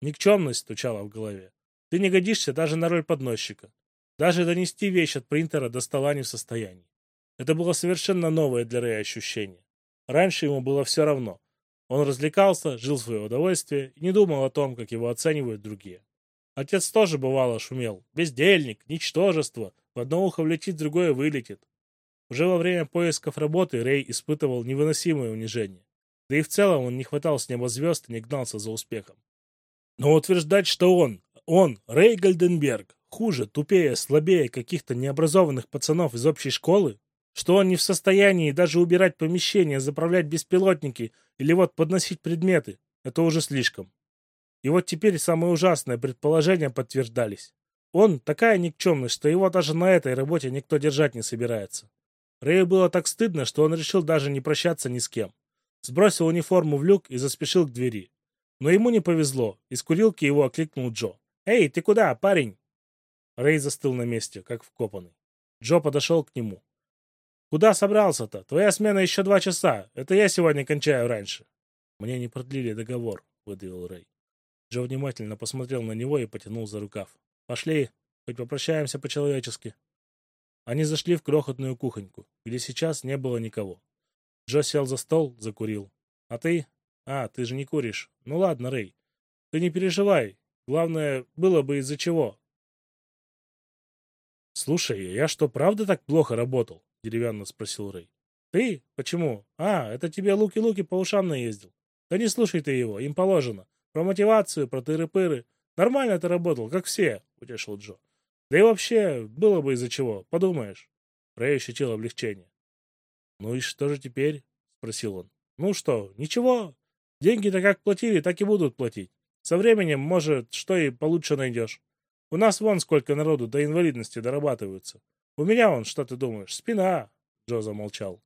Speaker 1: Никчемность стучала в голове. Ты не годишься даже на роль подносчика. Даже донести вещь от принтера до стола не в состоянии. Это было совершенно новое для Рэя ощущение. Раньше ему было все равно. Он развлекался, жил в свое удовольствие и не думал о том, как его оценивают другие. Отец тоже бывало шумел. Бездельник, ничтожество. В одно ухо влетит, другое вылетит. Уже во время поисков работы Рэй испытывал невыносимое унижение. Да и в целом он не хватал с неба звезд и не гнался за успехом. Но утверждать, что он, он, Рэй Гальденберг, хуже, тупее, слабее каких-то необразованных пацанов из общей школы, что он не в состоянии даже убирать помещения, заправлять беспилотники или вот подносить предметы, это уже слишком. И вот теперь самые ужасные предположения подтверждались. Он такая никчемность, что его даже на этой работе никто держать не собирается. Рэю было так стыдно, что он решил даже не прощаться ни с кем. Сбросил униформу в люк и заспешил к двери. Но ему не повезло. Из курилки его окликнул Джо. «Эй, ты куда, парень?» Рэй застыл на месте, как вкопанный. Джо подошел к нему. «Куда собрался-то? Твоя смена еще два часа. Это я сегодня кончаю раньше». «Мне не продлили договор», — выдавил Рэй. Джо внимательно посмотрел на него и потянул за рукав. «Пошли, хоть попрощаемся по-человечески». Они зашли в крохотную кухоньку, где сейчас не было никого. Джо сел за стол, закурил. «А ты? А, ты же не куришь. Ну ладно, Рэй. Ты не переживай. Главное, было бы из-за чего. «Слушай, я что, правда так плохо работал?» — деревянно спросил Рэй. «Ты? Почему? А, это тебе Луки-Луки по ушам наездил. Да не слушай ты его, им положено. Про мотивацию, про тыры-пыры. Нормально ты работал, как все», — утешил Джо. «Да и вообще, было бы из-за чего, подумаешь». Рэй ощутил облегчение. «Ну и что же теперь?» — спросил он. «Ну что, ничего. Деньги-то как платили, так и будут платить. Со временем, может, что и получше найдешь. У нас вон сколько народу до инвалидности дорабатываются. У меня вон, что ты думаешь, спина!» Джо замолчал.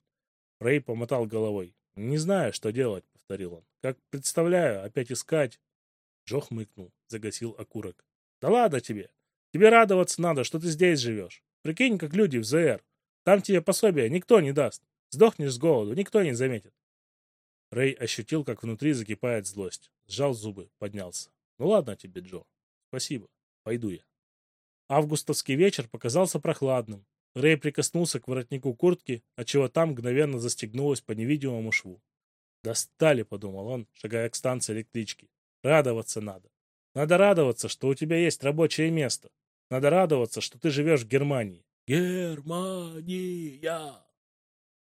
Speaker 1: Рэй помотал головой. «Не знаю, что делать», — повторил он. «Как представляю, опять искать». Джо хмыкнул, загасил окурок. «Да ладно тебе. Тебе радоваться надо, что ты здесь живешь. Прикинь, как люди в ЗР. Там тебе пособие никто не даст. Сдохнешь с голоду, никто не заметит. Рэй ощутил, как внутри закипает злость. Сжал зубы, поднялся. Ну ладно тебе, Джо. Спасибо. Пойду я. Августовский вечер показался прохладным. Рэй прикоснулся к воротнику куртки, отчего там мгновенно застегнулось по невидимому шву. «Достали», — подумал он, шагая к станции электрички. «Радоваться надо. Надо радоваться, что у тебя есть рабочее место. Надо радоваться, что ты живешь в Германии». «Германия!»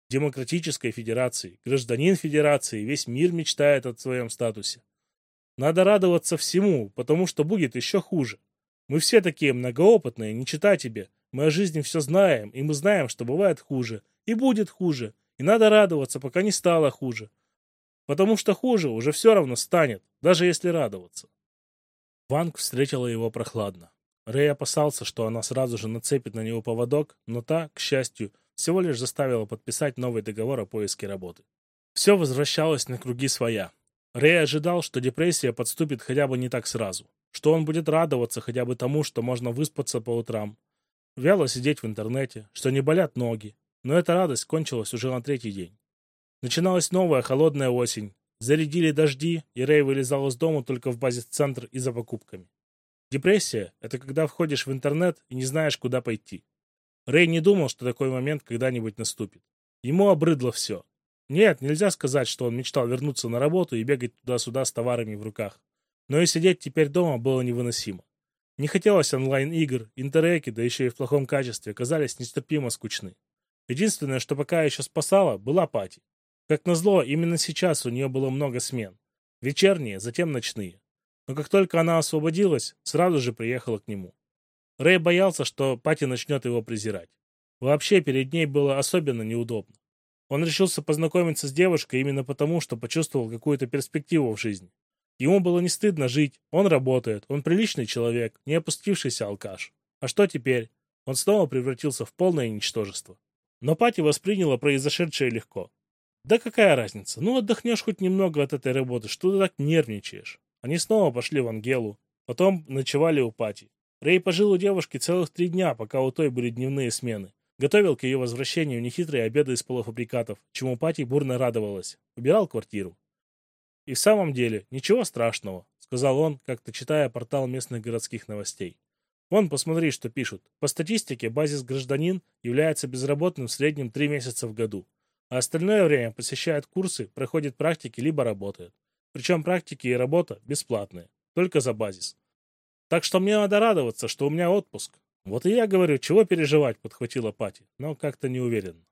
Speaker 1: Демократической Федерации, гражданин Федерации, весь мир мечтает о своем статусе. Надо радоваться всему, потому что будет еще хуже. Мы все такие многоопытные, не читай тебе. Мы о жизни все знаем, и мы знаем, что бывает хуже, и будет хуже, и надо радоваться, пока не стало хуже. Потому что хуже уже все равно станет, даже если радоваться. Ванг встретила его прохладно. Рэй опасался, что она сразу же нацепит на него поводок, но та, к счастью, всего лишь заставила подписать новый договор о поиске работы. Все возвращалось на круги своя. Рэй ожидал, что депрессия подступит хотя бы не так сразу, что он будет радоваться хотя бы тому, что можно выспаться по утрам, вяло сидеть в интернете, что не болят ноги, но эта радость кончилась уже на третий день. Начиналась новая холодная осень, зарядили дожди, и Рэй вылезал из дома только в базис-центр и за покупками. Депрессия – это когда входишь в интернет и не знаешь, куда пойти. Рэй не думал, что такой момент когда-нибудь наступит. Ему обрыдло все. Нет, нельзя сказать, что он мечтал вернуться на работу и бегать туда-сюда с товарами в руках. Но и сидеть теперь дома было невыносимо. Не хотелось онлайн-игр, интереки, да еще и в плохом качестве, казались нестерпимо скучны. Единственное, что пока еще спасало, была пати. Как назло, именно сейчас у нее было много смен. Вечерние, затем ночные. Но как только она освободилась, сразу же приехала к нему. Рэй боялся, что Пати начнет его презирать. Вообще, перед ней было особенно неудобно. Он решился познакомиться с девушкой именно потому, что почувствовал какую-то перспективу в жизни. Ему было не стыдно жить, он работает, он приличный человек, не опустившийся алкаш. А что теперь? Он снова превратился в полное ничтожество. Но Пати восприняла произошедшее легко. Да какая разница? Ну отдохнешь хоть немного от этой работы, что ты так нервничаешь? Они снова пошли в Ангелу, потом ночевали у Пати. Рэй пожил у девушки целых три дня, пока у той были дневные смены. Готовил к ее возвращению нехитрые обеды из полуфабрикатов, чему Пати бурно радовалась. Убирал квартиру. «И в самом деле, ничего страшного», — сказал он, как-то читая портал местных городских новостей. «Вон, посмотри, что пишут. По статистике, базис гражданин является безработным в среднем три месяца в году, а остальное время посещает курсы, проходит практики либо работает. Причем практики и работа бесплатные, только за базис. Так что мне надо радоваться, что у меня отпуск. Вот и я говорю, чего переживать, подхватила Пати, но как-то не уверен.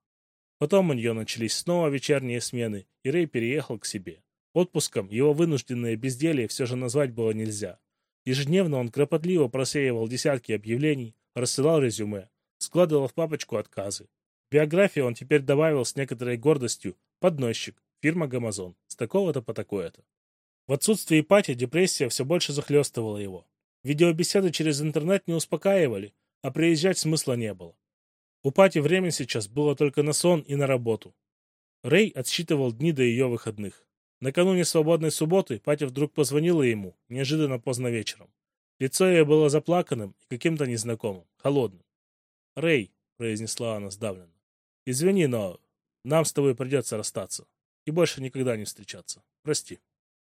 Speaker 1: Потом у нее начались снова вечерние смены, и Рэй переехал к себе. Отпуском его вынужденное безделье все же назвать было нельзя. Ежедневно он кропотливо просеивал десятки объявлений, рассылал резюме, складывал в папочку отказы. В биографии он теперь добавил с некоторой гордостью «подносчик, фирма Гамазон, с такого-то по такое-то». В отсутствие Пати депрессия все больше захлестывала его. Видеобеседы через интернет не успокаивали, а приезжать смысла не было. У Пати время сейчас было только на сон и на работу. Рэй отсчитывал дни до ее выходных. Накануне свободной субботы Патя вдруг позвонила ему, неожиданно поздно вечером. Лицо ее было заплаканным и каким-то незнакомым, холодным. «Рэй», — произнесла она сдавленно, — «извини, но нам с тобой придется расстаться и больше никогда не встречаться. Прости».